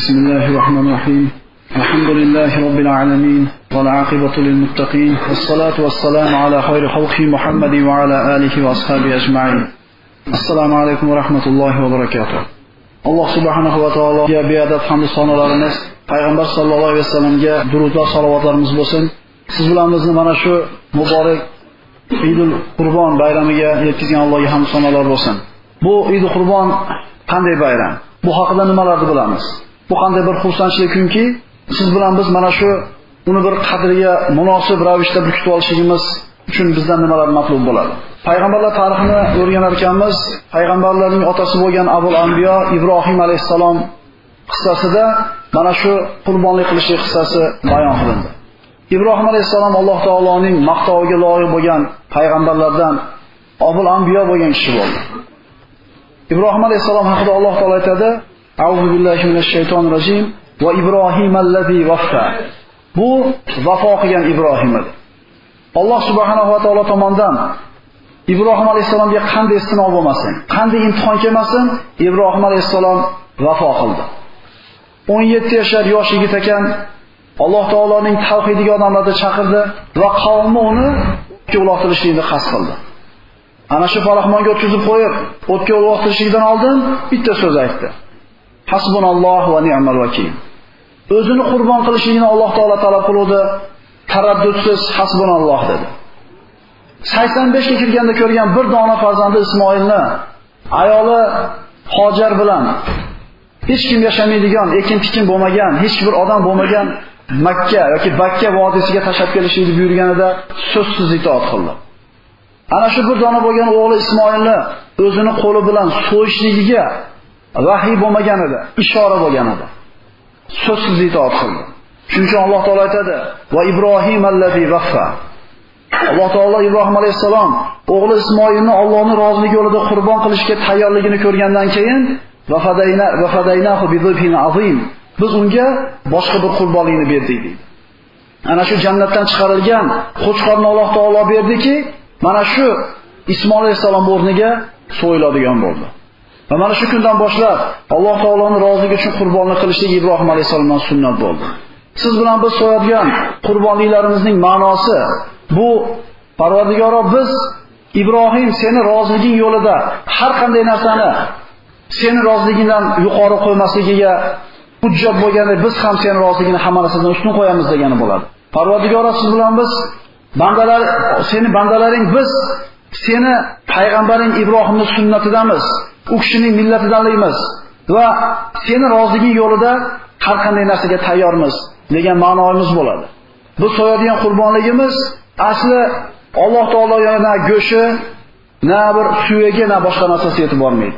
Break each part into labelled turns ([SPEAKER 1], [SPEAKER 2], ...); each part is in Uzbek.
[SPEAKER 1] بسم الله الرحمن الرحيم الحمد لله رب العالمين والعاقبة للمتقين والصلاة والسلام على خير خلق محمد وعلى آله وأصحابه أجمعين السلام عليكم ورحمة الله وبركاته alloh subhanahu va taologa beadad hamdu sanolarimiz payg'ambar sallallohu alayhi vasallamga durudlar salovatlarimiz bo'lsin siz bilan bizni mana shu muborak idul qurbon bayramiga yetkazgan allohga hamd sanolar bo'lsin bu idul qurbon qanday bayram bu haqida nimalarni bilamiz Bu qanday bir xursandchilik kunki siz bilan biz mana shu uni bir qadriga munosib ravishda bir kutib olishligimiz uchun bizdan nimalar matlub bo'ladi? Payg'ambarlar tarixini o'rganar ekanmiz payg'ambarlarning otasi bo'lgan abul anbiyo ibrohim alayhissalom qissasida mana shu qurbonlik qilishi qissasi bayon qilindi. Ibrohim alayhissalom alloh taoloning maqtoviga loyiq bo'lgan payg'ambarlardan abul anbiyo bo'lgan kishi bo'ldi. Ibrohim alayhissalom haqida alloh taolo aytadi auzu billahi minash-shaytonir-rajim. va ibrohim allazi vaffa. Bu vafo qilgan ibrohim edi. Alloh subhanahu va taolo tomonidan ibrohim alayhisalomga qanday sinov bo'lmasin qanday imtihon kelmasin ibrohim alayhisalom vafo qildi. 17 yashar yosh yigit ekan alloh taoloning tavhidiga odamlarni chaqirdi va qavmi uni o'tga uloqtirishlikni qasd qildi. Ana shu palaxmonga o'tkazib qo'yib o'tga uloqtirishlikdan oldin bitta so'z aytdi. Hasbunalloh va ni'mal vakil. O'zini qurbon qilishligini alloh taolo talab qiluvdi. Taraddudsiz hasbunalloh dedi. 85 ga kirganda ko'rgan bir dona farzandi Ismoilni ayoli Hojar bilan hech kim yashamaydigan, ekin-tikin bo'lmagan, hech bir odam bo'lmagan Makka yoki Bakka vodiysiga tashlab kelishini buyurganida so'zsiz itoat qildi. Ana shu bir dona bo'lgan o'g'li Ismoilni o'zini qo'li bilan so'yishligiga vahiy bo'lmagan edi, ishora bo'lgan edi. So'zsiz itoat qildi. Shuning uchun Alloh taolo aytadi: "Va Ibrohim allazi vaffa" Alloh taolo Ibrohim alayhisalom o'g'li Ismoilni Allohning roziligi yo'lida qurbon qilishga tayyorligini ko'rgandan keyin vafadayna vafadaynahu bidhibhin azim biz unga boshqa bir qurbonlikni berdik deydi. Ana shu jannatdan chiqarilgan qo'chqorni Alloh taolo berdiki, mana shu Ismoil alayhissalom o'rniga so'yiladigan bo'ldi. Va mana shu kundan boshlab Alloh taoloning roziligi uchun qurbonlik qilishlik Ibrohim alayhisolamning sunnat bo'ldi. Siz bilan biz so'yadigan qurbonliklarimizning ma'nosi bu Parvardigoro biz Ibrohim seni roziliging yo'lida har qanday narsani seni roziligingdan yuqori qo'ymasligiga hujjat bo'lganda biz ham seni roziligini hamma narsadan ustun qo'yamiz degani bo'ladi. Parvardigoro siz bilan biz bandalar seni bandalaring biz seni payg'ambaring Ibrohimning sunnatidamiz. U kishining millatidanligimiz va seni roziliging yo'lida har qanday narsaga tayyormiz degan ma'noimiz bo'ladi. Bu so'yadigan qurbonligimiz asli Alloh taologa na go'shi, na bir suyagi, na boshqa narsasi yetib bormaydi.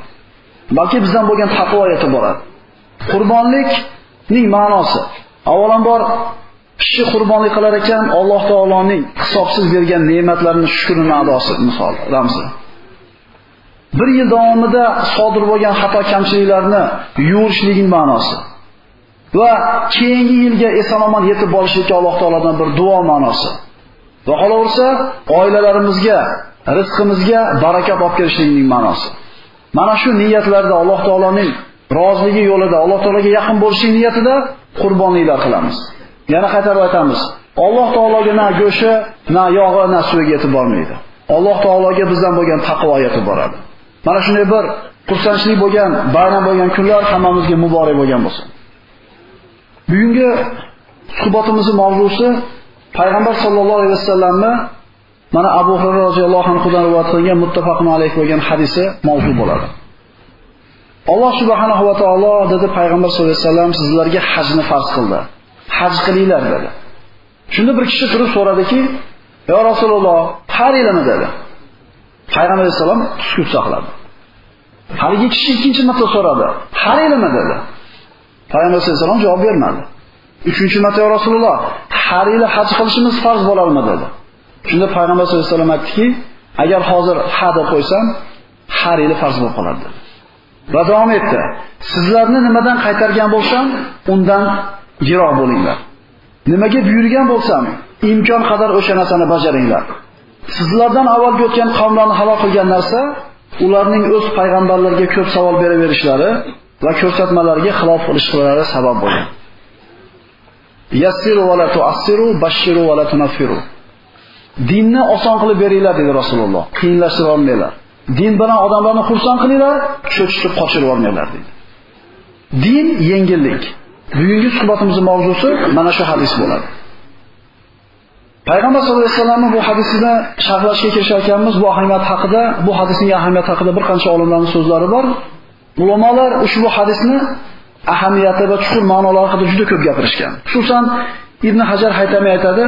[SPEAKER 1] Balki bizdan bo'lgan taqvo yetib boradi. Qurbonlikning ma'nosi avvalambor kishi qurbonlik qilar ekan Alloh taoloning hisobsiz bergan ne'matlarini shukrini adosi misol ramzi. Bir yil davomida sodir bo'lgan xato kamchiliklarni yuvishligin ma'nosi. va keyingi yilga eson-omon yetib borishlikka Alloh taolodan bir duo ma'nosi. Va qolaversa, oilalarimizga, rizqimizga barakat olib kelishligining ma'nosi. Mana shu niyatlarda Alloh taoloning roziligi yo'lida Alloh taologa yaqin bo'lishlik niyatida qurbonliklar qilamiz. Yana qaytarib aytamiz. Alloh taologa na go'shi, na yog'i, na suviga yetib bormaydi. Alloh taologa bizdan bo'lgan taqvo yetib boradi. Mana shunday bir xursandchilik bo'lgan, bayram bo'lgan kunlar hammamizga muborak bo'lgan bo'lsin. Bugungi suhbatimizning mavzusi payg'ambar sollallohu alayhi vasallamni mana Abu Hurayra roziyallohu anhudan rivoyat qilingan muttafaqun alayhi bo'lgan hadisi mavzu bo'ladi. Alloh subhanahu va taolo dedi payg'ambar sollallohu alayhi vasallam sizlarga hajni farz qildi. Haj qilinglar dedi. Shunda bir kishi turib so'radiki, "Ya Rasululloh, har dedi. Payg'ambar alayhisalom sukut saqladi. Haligi kishi ikkinchi marta so'radi. "Har dedi. Payg'ambar sollallohu javob bermadi. Uchinchi marta ya Rasululloh, har haj qilishimiz farz bo'ladimi dedi. Shunda Payg'ambar sollallohu alayhi vasallam aytdiki, agar hozir ha deb qo'ysam, har farz bo'lib qoladi dedi. Va davom etdi. Sizlarni nimadan qaytargan bo'lsam, undan yiroq bo'linglar. Nimaga buyurgan bo'lsam, imkon qadar o'sha narsani bajaringlar. Sizlardan avvalgi o'tgan qavmlarni halol qilgan narsa ularning o'z payg'ambarlarga ko'p savol beraverishlari va ko'rsatmalarga xilof qilishlari sabab bo'lgan. Yassiru va la tu'assiru, bashiru va la tunaffiru. Dinni oson qilib beringlar dedi Rasululloh. Qiyinlashtirib olmanglar. Din bilan odamlarni xursand qilinglar, cho'chitib qochirib olmanglar dedi. Din yengillik. Bugungi suhbatimizning mavzusi mana shu hadis bo'ladi. Payg'ambar sollallohu alayhi vasallamning bu hadisida sharhlashga kirishayotganmiz, bu ahamiyat haqida, bu hadisning ahamiyati haqida bir qancha olimlarning so'zlari bor. Ulamolar ushbu hadisni ahamiyati va chuqur ma'nolari haqida juda ko'p gapirishgan. Xususan Ibn Hajar Haytami aytadi,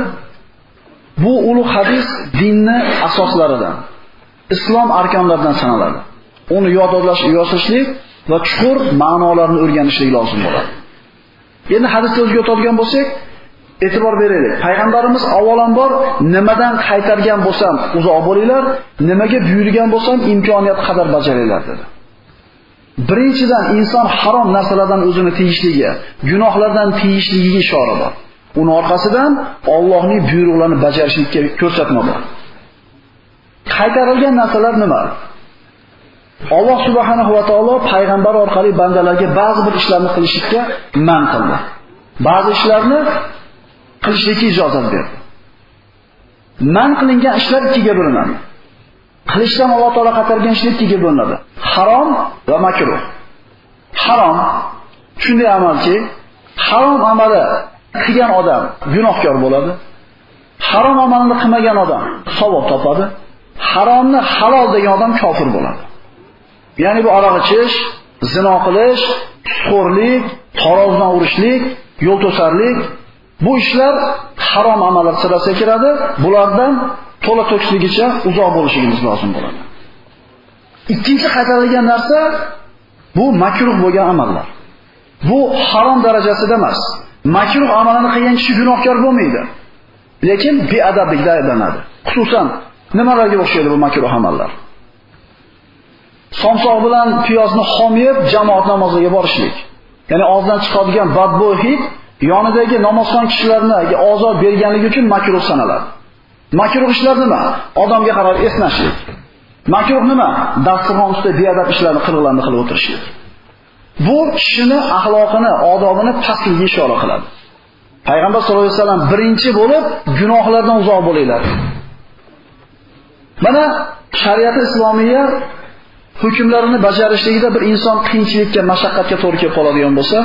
[SPEAKER 1] bu ulug' hadis dinni asoslaridan, islom arkonlaridan sanaladi. Uni yodlash, yozishlik va chuqur ma'nolarini o'rganishlik lozim bo'ladi. Endi hadisga o'zga o'tadigan bo'lsak, e'tibor beraylik. Payg'ambarimiz avvalambor nimadan qaytargan bo'lsam, uzoq bo'linglar, nimaga buyurgan bo'lsam, imkoniyat qadar bajaringlar dedi. Birinchidan inson harom narsalardan o'zini tiyishligi, gunohlardan tiyishligiga ishora bor. Uni orqasidan Allohning buyruqlarini bajarishlikka ko'rsatma bor. Qaytarilgan narsalar nima? Alloh subhanahu va taolo payg'ambar orqali bandalarga ba'zi bir ishlarni qilishga man qildi. Ba'zi ishlarni qilishlikka ijozat berdi. Man qilingan ishlar ikkiga bo'linadi. Qilishdan Alloh taolo qatargan ishlar ikkiga bo'linadi. Harom va makruh. Harom shunday amalki, harom amali qilgan odam gunohkor bo'ladi. Harom amalni qilmagan odam savob topadi. Haromni halol degan odam kofir bo'ladi. Ya'ni bu aroq ichish, zino qilish, xo'rlik, tarozdan urishlik, yo'l to'sarlik bu ishlar harom amallar sirasiga kiradi. Bulardan to'la to'kisligicha uzoq bo'lishimiz lozim bo'ladi. Ikkinchi qaytarilgan narsa bu makruh bo'lgan amallar. Bu harom darajasida emas. Makruh amallarni qilgan kishi gunohkor bo'lmaydi. Lekin beadablikda aylanadi. Xususan, nimalarga o'xshaydi bu makruh amallar? Somsoq bilan piyozni xom yeb jamoat namoziga borishlik. Ya'ni og'zidan chiqadigan badbo'y hid yonidagi namozxon kishilarni ozor berganligi uchun makruh sanaladi. Makruh ishlar nima? Odamga qarab esnashlik. Makruh nima? Dasturxon ustida beadab ishlarni qilg'larni qilib o'tirishlik. Bu kishini axloqini, odobini pastligiga ishora qiladi. Payg'ambar sollallohu alayhi vasallam birinchi bo'lib gunohlardan uzoq bo'linglar. Mana shariat islomiya hukmlarini bajarishligida bir inson qiyinchilikka, mashaqqatga to'g'ri kelib qoladigan bo'lsa,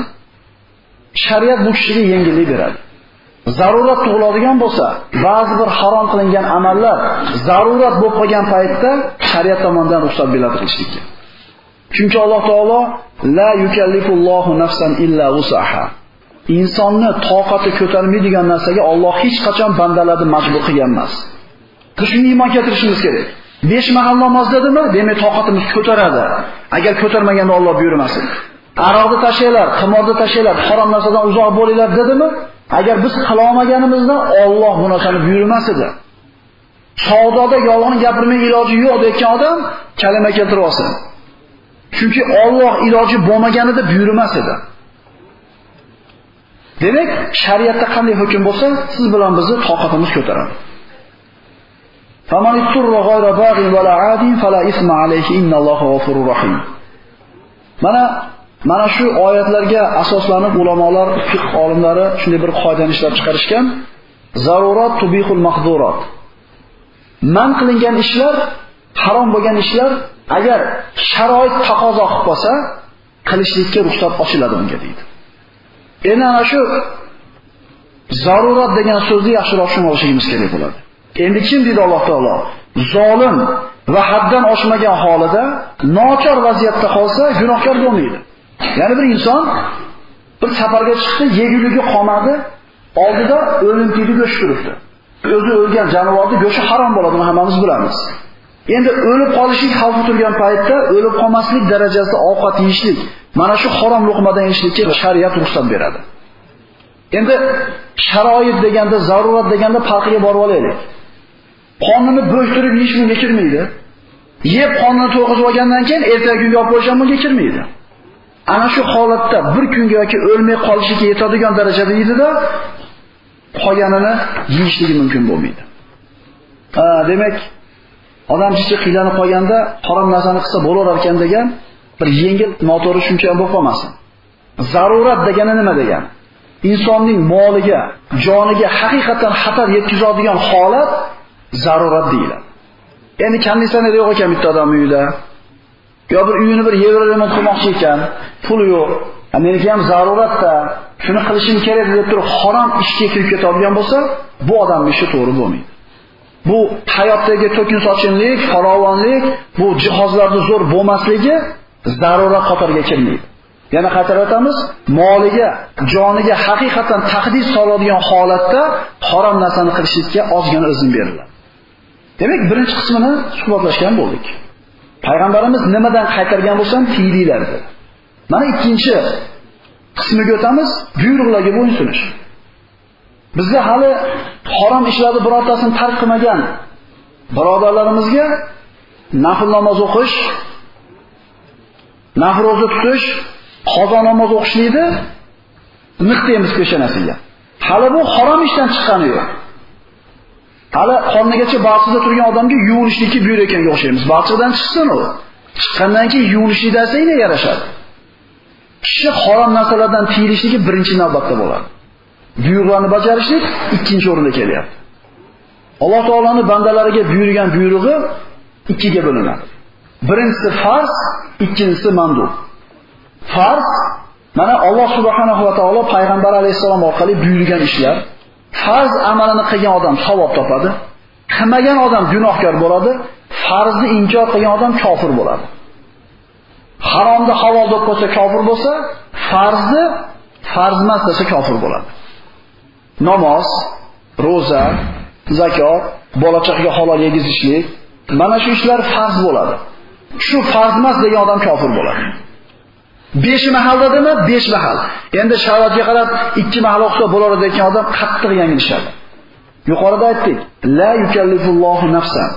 [SPEAKER 1] shariat bu kishiga yengillik beradi. Zarurat tug'iladigan bo'lsa, ba'zi bir harom qilingan amallar zarurat bo'lib qolgan paytda shariat tomonidan ruxsat beriladi qilishlikka. Chunki Alloh taolo la yukallifullohu nafsan illa wusaha. Insonni toqati ko'tarmaydigan narsaga Alloh hech qachon bandalarni majbur qilgan emas. Shunga iymon keltirishimiz kerak. 5 mahal namoz dedimi? Demak, toqatimiz ko'taradi. Agar ko'tarmaganda Alloh buyurmasin. Aroqni tashlaylar, qimorni tashlaylar, harom narsadan uzoq bo'linglar dedimi? Agar biz qila olmaganimizda Alloh bu narsani buyurmas edi. Savdoda yolg'on gapirmay iloji yo'q degan odam kalima keltirib olsin. Chunki Alloh iloji bo'lmaganida buyurmas edi. Demak, shariatda qanday hukm bo'lsa, siz bilan bizni toqatimiz ko'taradi. فمن اضطر غير باغ ولا عاد فلا إثم عليه إن الله غفور رحيم mana mana shu oyatlarga asoslanib ulamolar fiqh olimlari shunday bir qoidani ishlab chiqarishgan zarurat tubihul mahdurat man qilingan ishlar harom bo'lgan ishlar agar sharoit taqozo qilib qolsa qilishlikka ruxsat ochiladi unga deydi endi ana shu zarurat degan so'zni yaxshiroq tushunib olishimiz kerak bo'ladi Endi kim dedi Alloh taolo? Zolim va haddan oshmagan holida nochor vaziyatda qolsa gunohkor bo'lmaydi. Ya'ni bir inson bir safarga chiqdi, yeguligi qolmadi, oldida o'lim tiydi go'sht turibdi. O'zi o'lgan jonivorni go'shti harom bo'ladi, hammamiz bilamiz. Endi o'lib qolishlik xavfi turgan paytda o'lib qolmaslik darajasida ovqat yeyishlik, mana shu harom luqmadan yeyishlikka shariat ruxsat beradi. Endi sharoit deganda, zarurat deganda farqiga borib olaylik. Qonini bo'shtirib yeyish bunga kirmaydi. Yeb qonini to'g'izib olgandan keyin ertaga kunga olib qo'yisham bunga kirmaydi. Ana shu holatda bir kunga yoki o'lmay qolishiga yetadigan darajada yeydida qolganini yeyishligi mumkin bo'lmaydi. Ha, demak, odam chichi qiylanib qolganda harom narsani qilsa bo'lar ekan degan bir yengil noto'g'ri tushuncha ham bo'lib qolmasin. Zarurat degani nima degani? Insonning moliga, joniga haqiqatan xatar yetkazadigan holat zarurat deyiladi. Endi konditsioner yo'q ekan bitta odam uyida. Yo bir uyini bir yevro remont qilmoqchi ekan, puli yo'q. Meniki ham zaruratda, shuni qilishim kerak deb turib harom ishga kirib ketadigan bo'lsa, bu odamning ishi to'g'ri bo'lmaydi. Bu hayotdagi to'kin sochinlik, farovonlik, bu jihozlarning zo'r bo'lmasligi zarurat qatoriga kirmaydi. Yana qaytarib o'tamiz, moliga, joniga haqiqatan tahdid soladigan holatda harom narsani qilishga ozgina izn beriladi. Demak, birinchi qismini suhbatlashgan bo'ldik. Payg'ambarimiz nimadan qaytargan bo'lsam, tiyilinglar dedi. Mana ikkinchi qismiga o'tamiz, buyruqlarga bo'ysunish. Bizda hali harom ishlarni birortasini tark qilmagan birodarlarimizga nafl namoz o'qish, nafl roza tutish, qazo namoz o'qishlikni miqtaymiz peshonasiga. Hali bu harom ishdan chiqqani yo'q. Hali qornigacha bag'chida turgan odamga yuvilishlikka buyur ekanga o'xshaymiz. Bag'chidan chiqsin u. Chiqqandan keyin yuvinishlik desanglar yarashadi. Kishi harom narsalardan tiyilishligi birinchi navbatda bo'ladi. Buyruqlarni bajarishlik ikkinchi o'rinda kelyapti. Alloh taolaning bandalariga buyurgan buyrug'i ikkiga bo'linadi. Birinchisi farz, ikkinchisi mandub. Farz mana Alloh subhanahu va taolo payg'ambar alayhisalom orqali buyurgan ishlar. Farz amalini qilgan odam savob topadi. Qilmagan odam gunohkor bo'ladi. Farzni inkor qilgan odam kofir bo'ladi. Haromda halol deb qo'ysa kofir bo'lsa, farzni farz emas desa kofir bo'ladi. Namoz, roza, zakot, bola chaqaga halol yegizishlik, mana shu ishlar farz bo'ladi. Shu farz emas degan odam kofir bo'ladi. 5 mahal dedimi? 5 mahal. Endi sharoitga qarab 2 mahal o'qisa bo'lar degan odam qattiq yanglishadi. Yuqorida aytdik, la yukallifullohu nafsan.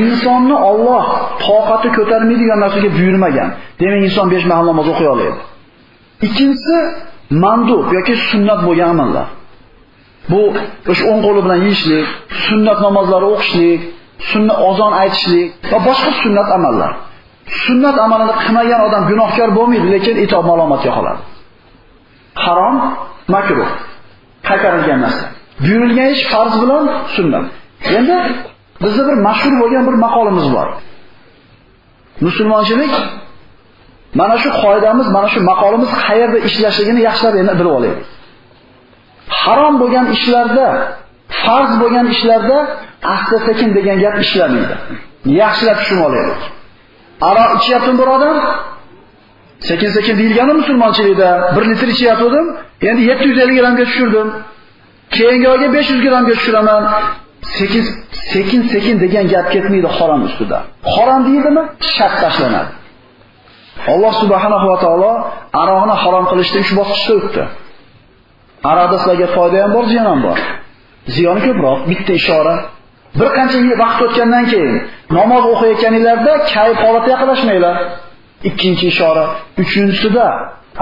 [SPEAKER 1] Insonni Alloh toqati ko'tarmaydigan narsaga buyurmagan. Demak, inson 5 mahal namoz o'qiy oladi. Ikkinchisi mandub yoki sunnat bo'lgan amallar. Bu o'sha o'ng qo'li bilan yeyishlik, sunnat namozlari o'qishlik, sunna ozon aytishlik va boshqa sunnat amallar. Sunnat amalini qilmagan odam gunohkor bo'lmaydi, lekin itob malomatga qoladi. Harom, makruh. Qaytarilgan narsa. Buyurilgan ish farz bilan sunnat. Endi bizda bir mashhur bo'lgan bir maqolimiz bor. Musulmonchilik mana shu qoidamiz, mana shu maqolimiz qayerda ishlashligini yaxshilab endi bilib olaylik. Harom bo'lgan ishlarda, farz bo'lgan ishlarda asta sekin degan gap ishlamaydi. Yaxshilab tushunib olaylik. Aro ichyapti birodar? sekin-sekin deyilgani musulmonchilikda 1 litr ichyapdim, endi 750 grammga tushirdim. Keyingi oyga 500 grammga tushiraman. Sekin sekin sekin degan gap ketmaydi harom ustida. Harom deydimi? Shart tashlanadi. Alloh subhanahu va taolo aroqni harom qilishda 3 bosqichda o'tdi. Aroqda sizlarga foyda ham bor, ziyon ham bor. Ziyoni ko'proq, bitta ishora. Bir qancha vaqt o'tgandan keyin namoz o'qiyotganingizda kayf holatiga yaqinlashmanglar. Ikkinchi ishora. Uchinchisida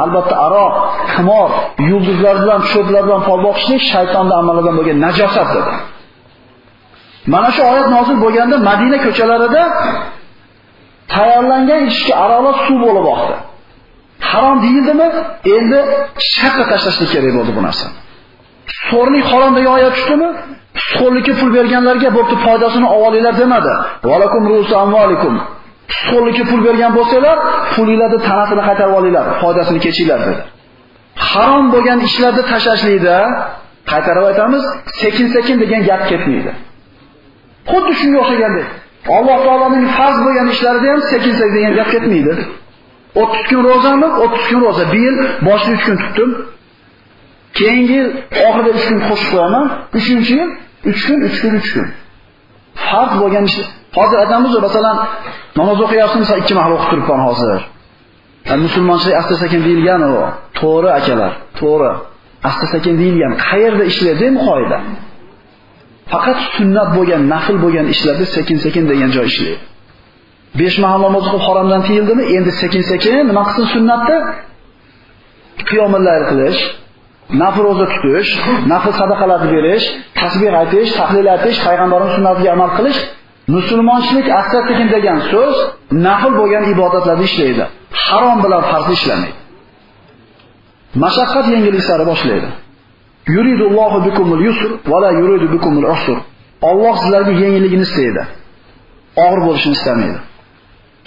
[SPEAKER 1] albatta aroq, qimor, yulduzlar bilan, cho'plar bilan pol boqishlik shaytonning amalidan bo'lgan najosat dedi. Mana shu oyat nozil bo'lganda Madina ko'chalarida tayyorlangan ichki aroqlar suv bo'lib oqdi. Harom deyildimi? Endi shartga tashlashlik kerak bo'ldi bu narsani. So'rlik harom oyat tushdimi? So'rlikka pul berganlarga bo'pti foydasini olinglar demadi. Valakum rusu amvalikum. So'rlikka pul bergan bo'lsanglar, pulinglarni tanasini qaytarib olinglar, foydasini kechinglar dedi. Harom bo'lgan ishlarni tashlashlikda qaytarib aytamiz, sekin-sekin degan gap ketmaydi. Xuddi shunga o'xshagandek. Alloh taolaning farz bo'lgan ishlarida ham sekin-sekin degan gap ketmaydi. 30 kun ro'zami? 30 kun ro'za. Bir yil boshni 3 kun tutdim. Keyingi yil oxirida 3 kun qo'shib qo'yaman. 3-chi yil 3 kun, 3 kun, 3 kun. Farz bo'lgan ish. Hozir aytamiz, masalan, namoz o'qiyapsiz, masalan, 2 mahal o'qib turibman hozir. E, musulmonchilik asta-sekin deyilgan u. To'g'ri akalar, to'g'ri. Asta-sekin deyilgan. Qayerda ishlaydi bu qoida. Faqat sunnat bo'lgan, nafil bo'lgan ishlarda sekin-sekin degan joy ishlaydi. 5 mahal namoz o'qib haromdan tiyildimi? Endi sekin-sekin nima qilsin sunnatda? Qiyomlar qilish, nafl roza tutish, nafl sadaqalarni berish, tasbih aytish, tahlil aytish, payg'ambarning sunnatiga amal qilish Musulmonchilik asta-sekin degan so'z nafl bo'lgan ibodatlarni ishlaydi. Harom bilan farz ishlamaydi. Mashaqqat yengilliklari boshlaydi. Yuridullohu bikumul yusr va la yuridu bikumul usr. Alloh sizlarga yengilligini istaydi. Og'ir bo'lishini istamaydi.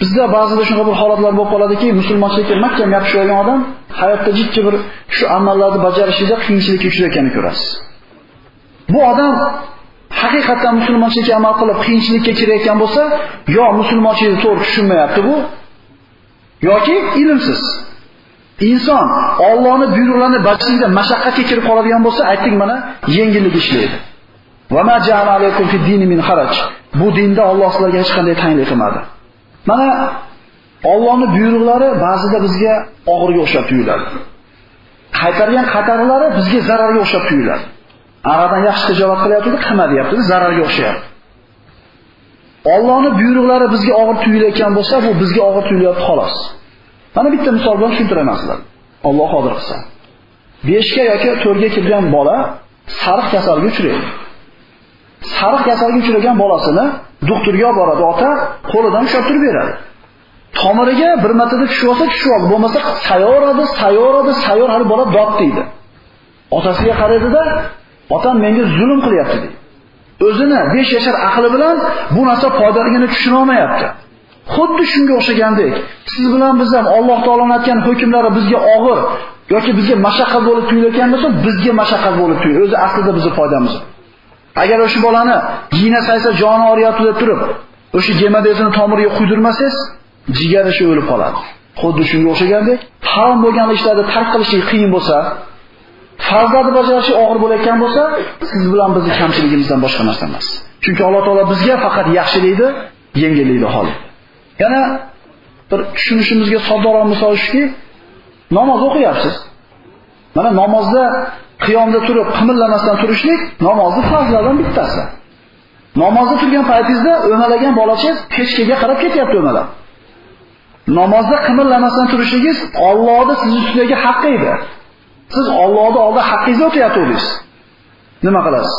[SPEAKER 1] Bizda ba'zida shunaqa bir holatlar bo'lib qoladiki, musulmonchilikka mahkam yopishib olgan odam hayotda jiddiy bir shu amallarni bajarishida qiyinchilikka uchrayotganini ko'rasiz. Bu odam haqiqatan musulmonchilikka amal qilib qiyinchilikka kirayotgan bo'lsa, yo musulmonchilikni to'g'ri tushunmayapti bu, yoki ilmsiz. Inson Allohning buyruqlarini bajarishda mashaqqatga kirib qoladigan bo'lsa, aytdik mana yengillik ishlaydi. Va ma ja'ala alaykum fi din min haraj. Bu dinda Alloh sizlarga hech qanday tayinlik qilmadi. Mana Allohning buyruqlari ba'zida bizga og'irga o'xshab tuyuladi. Qaytargan xatarlari bizga zararga o'xshab tuyuladi. Aradan yaxshi tijorat qilyapti, qilma deyapti, zararga o'xshayapti. Allohning buyruqlari bizga og'ir tuyulayotgan bo'lsa, bu bizga og'ir tuyulyapti xolos. Mana bitta misol bilan tushuntiraman sizlarga. Alloh qodir qilsa. 5 ga yoki 4 ga kirgan bola sariq kasalga uchraydi. Sariq kasalga uchragan bolasini doktorga olib boradi, ota qo'lidan ushlab turib beradi. Tomiriga bir martada tushib olsa tushib oldi, bo'lmasa sayoradi, sayoradi, sayor hali bola dod deydi. Otasiga qaraydi-da, otam menga zulm qilyapti deydi. O'zini 5 yashar aqli bilan bu narsa foydaligini tushuna olmayapti. Xuddi shunga o'xshagandek, siz bilan biz ham Alloh taoloning aytgan hukmlari bizga og'ir yoki bizga mashaqqat bo'lib tuyulayotgan bo'lsa, bizga mashaqqat bo'lib tuyuladi. O'zi aslida bizning foydamiz. Agar o'sha bolani yina saysa joni og'riyapti deb turib, o'sha gemadezini tomiriga quydirmasangiz, jigari shu o'lib qoladi. Xuddi shunga o'xshagandek, harom bo'lgan ishlarni tark qilish qiyin bo'lsa, farzlarni bajarishi og'ir bo'layotgan bo'lsa, siz bilan bizning kamchiligimizdan boshqa narsa emas. Chunki Alloh taolo bizga faqat yaxshilikni, yengillikni xohlaydi. Yana bir tushunishimizga soddaroq misol shuki, namoz o'qiyapsiz. Mana namozda qiyomda turib qimillamasdan turishlik namozni farzlaridan bittasi. Namozda turgan paytingizda o'malagan bolachangiz pechkaga qarab ketyapti o'malab. Namozda qimillamasdan turishingiz Allohning siz ustidagi haqqi edi. Siz Allohning oldida haqqingizni o'tayotgansiz. Nima qilasiz?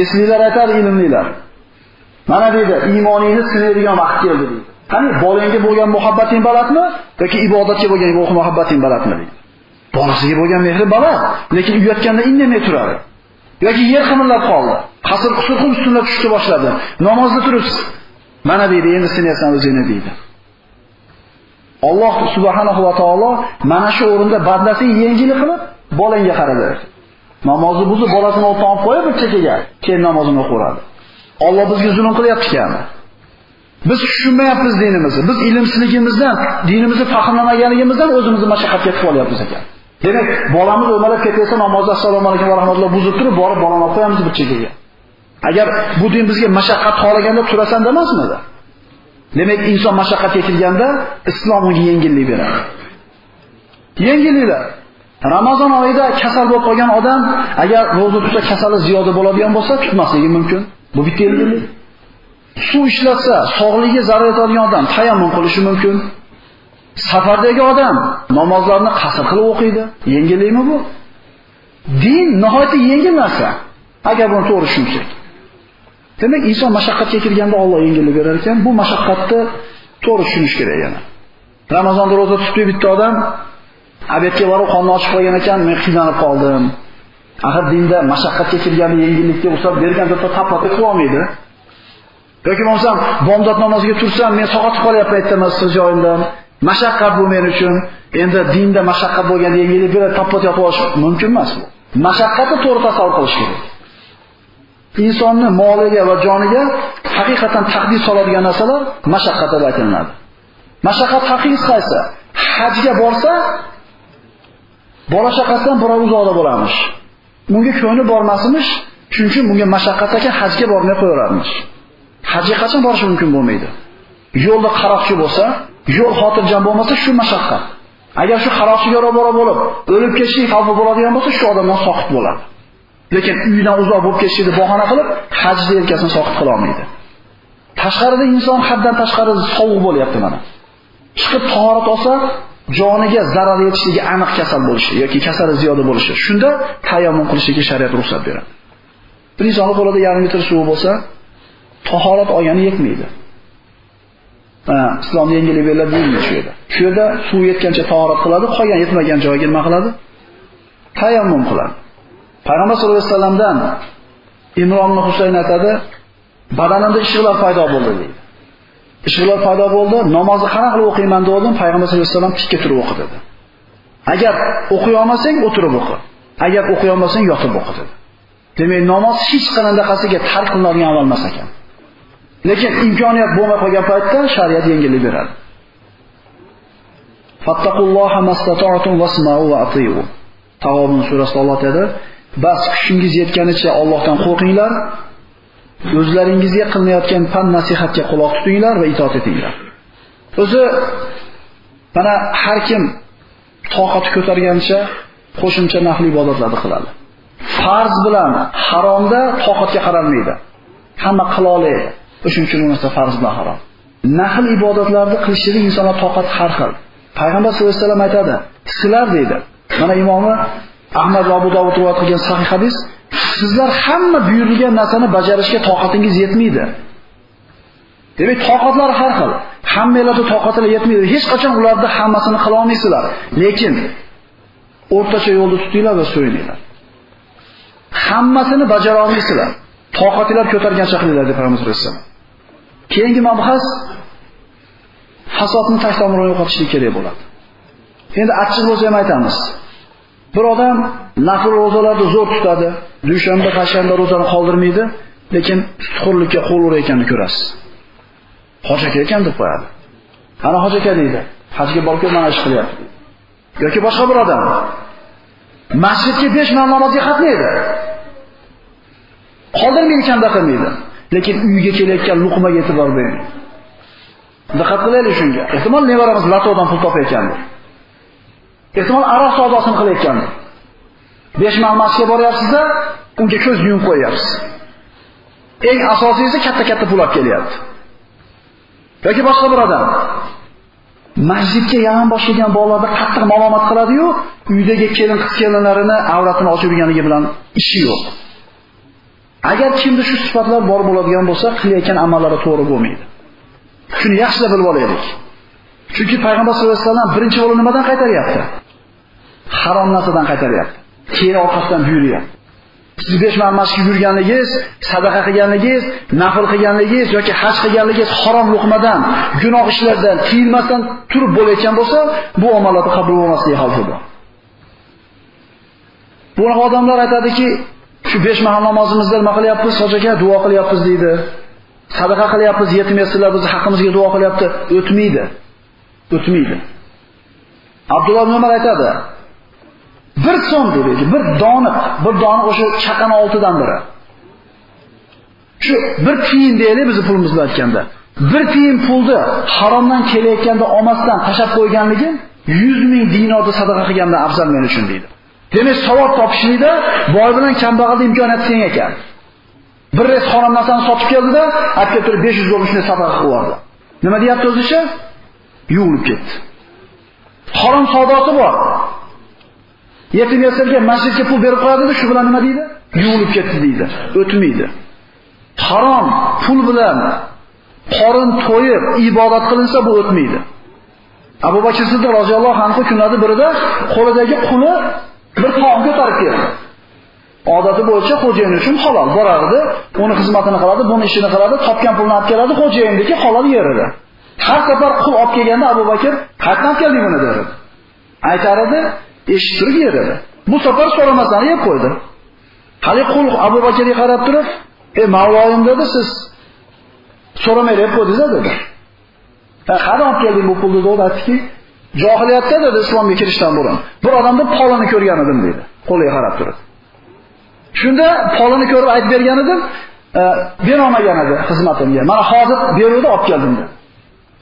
[SPEAKER 1] Eslilar aytar ilmlilar. Mana deydi, iymoningizni sinaydigan vaqt keldi deydi. Qani bolangga bo'lgan muhabbating balandmi yoki ibodatga bo'lgan muhabbating balandmi deydi. Bolasiga bo'lgan mehri baland, lekin uyatganda indamay turadi. Yoki yer qimillab qoldi. Qasr qusur qum ustunga tushdi boshladi. Namozda turibsiz. Mana deydi, endi sinaysan o'zingni deydi. Alloh subhanahu va taolo mana shu o'rinda bandasini yengillik qilib bolangga qaradi. Namozni buzib bolasini o'tib qo'yib bir chekaga, keyin namozini o'qiradi. Alloh bizga zulm qilyapti-kan. Biz tushunmayapmiz dinimizni. Biz ilmsizligimizdan, dinimizni fahmlamaganligimizdan o'zimizni mashaqqatga qilib olyapmiz ekan. Demak, bolamiz o'malab ketsa namozda assalomu alaykum va rahmatulloh buzib turib, borib bolani olib qo'yamiz bir chekaga. Agar bu din bizga mashaqqat xohlaganda turasan demasmidi? Demak, inson mashaqqat kirganda islom unga yengillik beradi. Yengilliklar. Ramazon oyida kasal bo'lib qolgan odam agar roza tutsa kasali ziyoda bo'ladigan bo'lsa, tutmasligi mumkin. Bu bitta yengillik. Suv ishlatsa, sog'ligiga zarar yetadigan odam tayammum qilishi mumkin. Safardagi odam namozlarni qasr qilib o'qiydi. Yengillikmi bu? Din nihoyatda yengil narsa. Agar buni to'g'ri tushunsak. Demak, inson mashaqqat chekirganda Alloh yengillik berar ekan, bu mashaqqatni to'g'ri tushunish kerak yana. Ramazonda roza tutib bitta odam abetga borib qonni ochib qo'ygan ekan, men qiynalib qoldim. Axir dinda mashaqqat chekirganni yengillikka o'sab bergan deb tapotib qilolmaydi. Yoki bo'lmasam bomdod namoziga tursam, men sog'atib qolyapman aytaman siz joyimdan. Mashaqqat bu men uchun. Endi dinda mashaqqat bo'lganda yengillik bilan tapot yotib olish mumkin emas bu. Mashaqqatni to'g'ri tasavvur qilish kerak. insonni moliga va joniga haqiqatan tahdid soladigan narsalar mashaqqat deb aytiladi. Mashaqqat haqiqiy qaysi? Hajga borsa bola chaqasidan biroz uzoqda bo'larmish. Unga ko'ngli bormasmish, chunki bunga mashaqqat ekan hajga bormay qo'yaverarmish. Hajga qachon borish mumkin bo'lmaydi. Yo'lda qaroqchi bo'lsa, yo'l xotirjam bo'lmasa shu mashaqqat. Agar shu xaroshiga ro'baro bo'lib, o'lib ketishi xavfi bo'ladigan bo'lsa, shu odamdan soqit bo'ladi. Lekin uydan uzoq bo'lib ketishni bahona qilib, hajda yelkasini soqit qila olmaydi. Tashqarida inson haddan tashqari sovuq bo'lyapti mana. Chiqib tahorat olsa, joniga zarar yetishligi aniq kasal bo'lishi yoki kasali ziyoda bo'lishi. Shunda tayammum qilishiga shariat ruxsat beradi. Bir insonning qo'lida yarim litr suv bo'lsa, tahorat olgani yetmaydi. Islomni yengillik beriladi deyildi shu yerda. Shu yerda suv yetgancha tahorat qiladi, qolgan yetmagan joyiga nima qiladi? Tayammum qiladi. Payg'ambar sollallohu alayhi vasallamdan Imron ibn Husayn aytadi, badanimda ishiqlar paydo bo'ldi deydi. Ishiqlar paydo bo'ldi, namozni qana qilib o'qiyman dedim, Payg'ambar sollallohu alayhi vasallam tikka turib o'qi dedi. Agar o'qiy olmasang, o'tirib o'qi. Agar o'qiy olmasang, yotib o'qi dedi. Demak, namoz hech qanday qasiga tark qilinadigan amal emas ekan. Lekin imkoniyat bo'lmay qolgan paytda shariat yengillik beradi. Fattaqulloha mastata'tum wasma'u va ati'u. Tavobun surasida Alloh dedi, bas kuchingiz yetganicha Allohdan qo'rqinglar, o'zlaringizga qilinayotgan pan nasihatga quloq tutinglar va itoat etinglar. O'zi mana har kim toqati ko'targancha qo'shimcha nafli ibodatlarni qiladi. Farz bilan haromda toqatga qaralmaydi. Hamma qila oladi. Shuning uchun narsa farz bilan harom. Nahl ibodatlarni qilishlik insonlar toqat har xil. Payg'ambar sollallohu alayhi vasallam aytadi, sizlar deydi. Mana imomi Ahmad va Abu Dovud rivoyat qilgan sahih hadis, sizlar hamma buyurilgan narsani bajarishga toqatingiz yetmaydi. Demak, toqatlar har xil. Hammalarda toqatlar yetmaydi. Hech qachon ularda hammasini qila olmaysizlar. Lekin o'rtacha yo'lda tutinglar va so'yinglar. Hammasini bajara olmaysizlar. Toqatlar ko'targancha qilinglar deb Payg'ambar sollallohu alayhi vasallam. Keyingi mabhas fasodni tash tomirini yo'qotishlik kerak bo'ladi. Endi achchiq bo'lsa ham aytamiz. Bir odam nafl ro'zalarni zo'r tutadi, dushanba, payshanba ro'zani qoldirmaydi, lekin tutqurlikka qo'l urayotganini ko'rasiz. Hoji aka ekan deb qo'yadi. Ana hoji deydi. Hajga borib mana ish qilyapti. Yoki boshqa bir odam masjidga 5 man namozga qatnaydi. Qoldirmaydi kanda qilmaydi. Lekin uyga kelayotgan luqmaga e'tibor bering. Diqqat qilaylik shunga. Ehtimol nevaramiz latodan pul topayotgandir. Ehtimol aroq savdosini qilayotgandir. 5 man masjidga boryapsiz-da, unga ko'z yumib qo'yapsiz. Eng asosiysi katta-katta pul olib kelyapti. yoki boshqa bir odam masjidga yaqin boshlagan bolalarni qattiq malomat qiladi-yu, uydagi kelin qiz kelinlarini avratini ochib yurganligi bilan ishi yo'q. Agar kimda shu sifatlar bor bo'ladigan bo'lsa, qilayotgan amallari to'g'ri bo'lmaydi. Shuni yaxshilab bilib olaylik. Chunki payg'ambar sollallohu alayhi vasallam birinchi bo'lib nimadan qaytaryapti? Harom narsadan qaytaryapti. Keyin orqasidan buyuryapti. siz besh marmashga yurganligingiz, sadaqa qilganligingiz, nafl qilganligingiz yoki haj qilganligingiz harom luqmadan, gunoh ishlardan tiyilmasdan turib bo'layotgan bo'lsa, bu amallarni qabul bo'lmasligi xavfi bor. Bunaqa odamlar aytadiki, shu besh mahal namozimizda nima qilyapmiz? Hojaga duo qilyapmiz deydi. Sadaqa qilyapmiz, yetim yesirlar biz haqqimizga duo qilyapti, o'tmaydi. O'tmaydi. Abdulloh ibn Umar aytadi, bir so'm deydi, bir dona, bir dona o'sha chaqani oltidan biri. Shu bir tiyin deylik biz pulimizni aytganda. Bir tiyin pulni haromdan kelayotganda olmasdan tashab qo'yganligi 100 ming dinorni sadaqa qilgandan afzal men uchun deydi. Demak, savob topishlikda boy bilan kambag'alda imkoniyat teng ekan. Bir res harom narsani sotib keldida, aytib turib 500 dollar shuni sadaqa qilib yubordi. Nima deyapti o'zicha? Yuvilib ketdi. Harom savdosi bor. Yetim yasirga masjidga pul berib qo'yadi shu bilan nima deydi? Yuvilib ketdi deydi. O'tmaydi. Harom pul bilan qorin to'yib ibodat qilinsa bu o'tmaydi. Abu Bakr Siddiq roziyallohu anhu kunlarda birida qo'lidagi quli bir tog' ko'tarib keldi. Odati bo'yicha xo'jayin uchun halol borardi, uni xizmatini qiladi, buni ishini qiladi, topgan pulni olib keladi, xo'jayindagi halol yerida. Har safar qul olib kelganda Abu Bakr qatnab kelding buni dedi. Aytar edi, eshitib yer edi. Bu safar so'ramasdan yeb qo'ydi. Hali qul Abu Bakrga qarab turib, "Ey Mavloyim" dedi, "Siz so'ramay yeb qo'ydingiz" dedi. Ha, qani olib kelding bu pulni deb aytdiki, "Johiliyatda" dedi, islomga kirishdan burun. Bir odamni polini ko'rgan edim dedi, qo'liga qarab turib. Shunda polini ko'rib aytib bergan edim, e, berolmagan edi xizmatimga. Mana hozir beruvdi olib keldim dedi.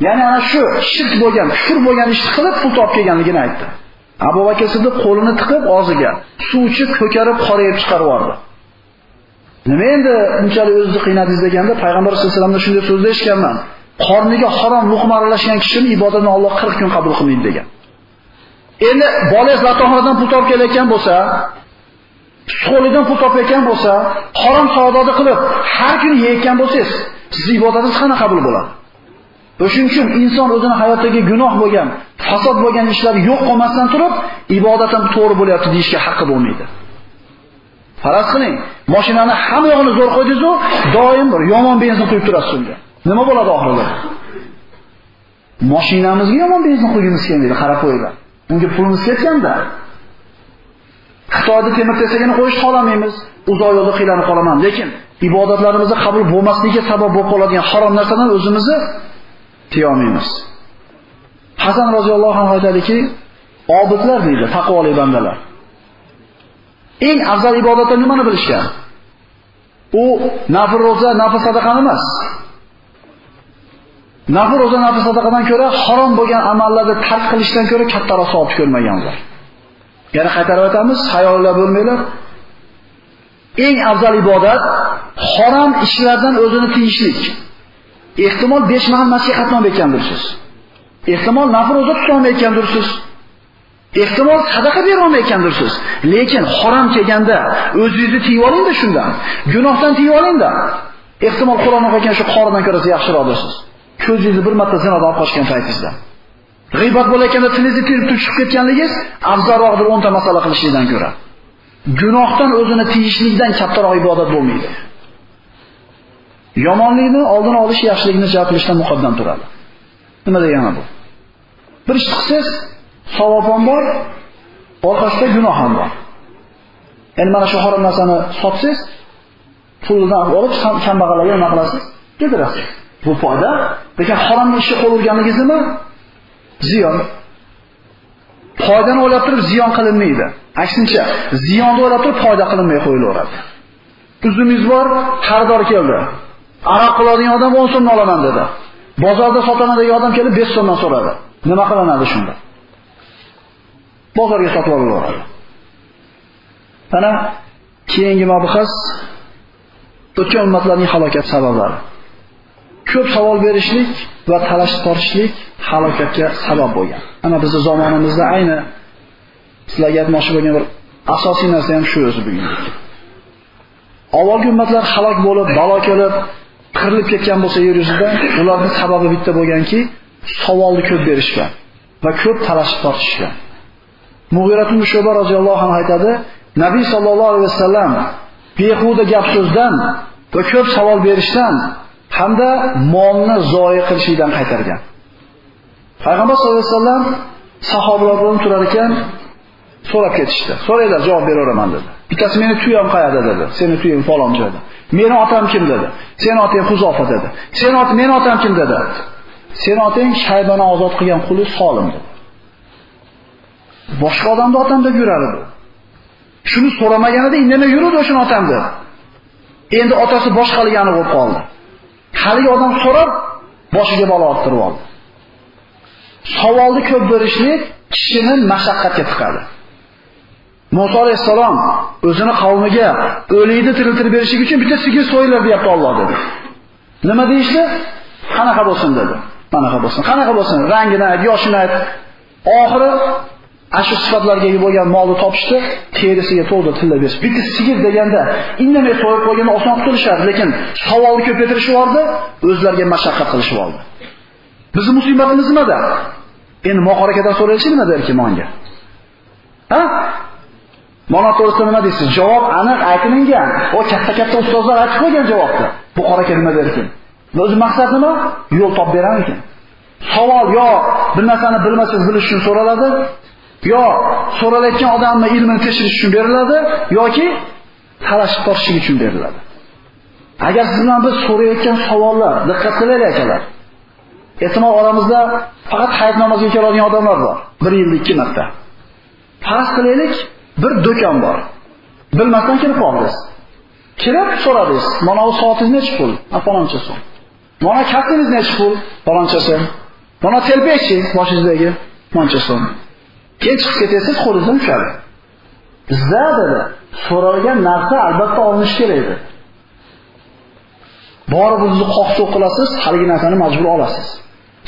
[SPEAKER 1] Ya'ni ana shu shirk bo'lgan, kufr bo'lgan ishni qilib pul topib kelganligini aytdi. Abu Bakr Siddiq qo'lini tiqib og'ziga suvchi ko'karib qorayib chiqarib yubordi. Nima endi unchalik o'zni qiynadingiz deganda payg'ambar sollallohu alayhi vasallamdan shunday so'zlar eshitganman. Qorniga harom luqma aralashgan kishining ibodatini Alloh 40 kun qabul qilmaydi degan. Endi bola zatoxonadan pul topib kelayotgan bo'lsa, qo'lidan pul topayotgan bo'lsa, harom savdoda qilib har kuni yeyotgan bo'lsangiz, sizning ibodatingiz qana qabul bo'ladi? Shuning uchun inson o'zini hayotdagi gunoh bo'lgan, fasod bo'lgan ishlar yo'q qolmasdan turib, ibodatim to'g'ri bo'lyapti deyishga haqqi bo'lmaydi. Faraz qiling, mashinani hamma yog'ini zo'r qo'ydingiz-ku, doim bir yomon benzin quyib turasiz unga. Nima bo'ladi oxirida? Mashinamizga yomon benzin qo'ygimiz kelmaydi, qarab qo'yinglar. Unga pulimiz ketganda. Xitoyda temir tesagini qo'yish xohlamaymiz. Uzoq yo'lda qiylanib qolaman, lekin ibodatlarimizni qabul bo'lmasligiga sabab bo'lib qoladigan harom narsadan o'zimizni tiya olmaymiz. Hasan roziyallohu anhu aytadiki, obidlar deydi, taqvoli bandalar. Eng afzal ibodatlar nimani bilishgan? U nafr roza, nafr sadaqani emas. Nafr roza, nafr sadaqadan ko'ra harom bo'lgan amallarni tark qilishdan ko'ra kattaroq savob ko'rmaganlar. Yana qaytarib aytamiz, hayollar bo'lmanglar. Eng afzal ibodat harom ishlardan o'zini tiyishlik. Ehtimol 5 mahal masjidga qatnamayotgandirsiz. Ehtimol nafr roza tutolmayotgandirsiz. Ehtimol sadaqa bera olmayotgandirsiz. Lekin harom kelganda o'zingizni tiyib olingda shundan. Gunohdan tiyib olingda. Ehtimol Qur'on o'qigan shu qoridan ko'ra yaxshiroqdirsiz. Ko'zingizni bir marta zinodan olib qochgan paytingizda. G'iybat bo'layotganda tilingizni tirib tushib ketganligingiz afzalroqdir 10 ta masala qilishingizdan ko'ra. Gunohdan o'zini tiyishlikdan kattaroq ibodat bo'lmaydi. Yomonlikni oldini olish yaxshilikni jalb qilishdan muqaddam turadi. Nima degani bu? Bir ish qilsangiz, savob ham bor, orqasida gunoh ham bor. Endi mana shu harom narsani sotsangiz, pulidan olib kambag'allarga nima qilasiz? Kedirasiz. Bu foyda, lekin harom ishga qo'l nima? Ziyon. Foydani o'ylab turib ziyon qilinmaydi. Aksincha, ziyonni o'ylab turib foyda qilinmay qo'yilaveradi. Uzumingiz bor, xaridor keldi. Aroq qiladigan odam 10 so'm olaman dedi. Bozorda sotaman degan odam kelib 5 so'mdan so'radi. Nima qilinadi shunda? Bozorga sotib olaveradi. Mana keyingi mabhas o'tgan ummatlarning halokat sabablari. Ko'p savol berishlik va talash tortishlik halokatga sabab bo'lgan. Ana bizning zamonimizda ayni sizlarga aytmoqchi bo'lgan bir asosiy narsa ham shu o'zi bugun. Avvalgi ummatlar halok bo'lib, balo kelib, qirilib ketgan bo'lsa yer yuzida, ularning sababi bitta bo'lganki, savolni ko'p berishgan va ko'p talashib tortishgan. Mug'irat ibn Shuba roziyallohu anhu aytadi, Nabiy sallallohu alayhi vasallam behuda gap so'zdan va ko'p savol berishdan hamda molni zoyi qilishidan qaytargan. Payg'ambar sollallohu alayhi vasallam sahobalar bilan turar ekan, so'rab ketishdi. So'raylar, javob beraveraman dedi. Bittasi meni tuyam qayerda dedi. Seni tuying falon joyda. Meni otam kim dedi. Seni otang Huzofa dedi. Seni ot meni otam kim dedi. Seni otang Shaybani ozod qilgan quli Solim dedi. Boshqa odamni otam deb yuradi. Shuni so'ramaganida indamay yurdi o'sha otam deb. Endi otasi boshqaligani bo'lib qoldi. Haligi odam so'rab boshiga balo orttirib oldi. Savolni ko'p berishlik kishini mashaqqatga tiqadi. Musa alayhissalom o'zini qavmiga o'likni tiriltirib berish uchun bitta sigir so'yinglar deyapti Alloh dedi. Nima deyishdi? Qanaqa bo'lsin dedi. Qanaqa bo'lsin? Qanaqa bo'lsin? Rangini ayt, yoshini ayt. Oxiri ashu sifatlarga ega bo'lgan molni topishdi, terisiga to'ldi tilla berib. Bitta sigir deganda indamay so'yib qo'yganda oson qutulishadi, lekin savolni ko'paytirish vardi, o'zlariga mashaqqat qilishib oldi. Bizning musibatimiz nimada? Endi moqorakadan so'raychi nima derki monga? Ha? Mana to'g'risida nima deysiz? Javob aniq aytilgan. O katta-katta ustozlar aytib qo'ygan javobni. Bu qoraka nima derkin? O'zi maqsad nima? Yo'l topib beramikin. Savol yo bir narsani bilmasangiz bilish uchun so'raladi, yo so'ralayotgan odamni ilmini tekshirish uchun beriladi yoki talashib tortishlik uchun beriladi. Agar siz bilan biz so'rayotgan savollar, diqqat qilaylik akalar. Ehtimol oramizda faqat hayit namoziga keladigan odamlar bor. 1 yilda 2 marta. Faraz qilaylik, bir do'kon bor. Bilmasdan kirib qoldingiz. Kirib so'radingiz, "Mana bu soatingiz nechi pul?" "Faloncha so'm." "Mana kastingiz nechi pul?" "Faloncha so'm." "Mana telpakchi boshingizdagi?" "Faloncha so'm." Keyin chiqib ketasiz, qo'lingizdan tushadi. Bizda dedi, so'ralgan narsa albatta olinishi kerak edi. Borib o'zingizni qoqsoq qilasiz haligi narsani majbur olasiz.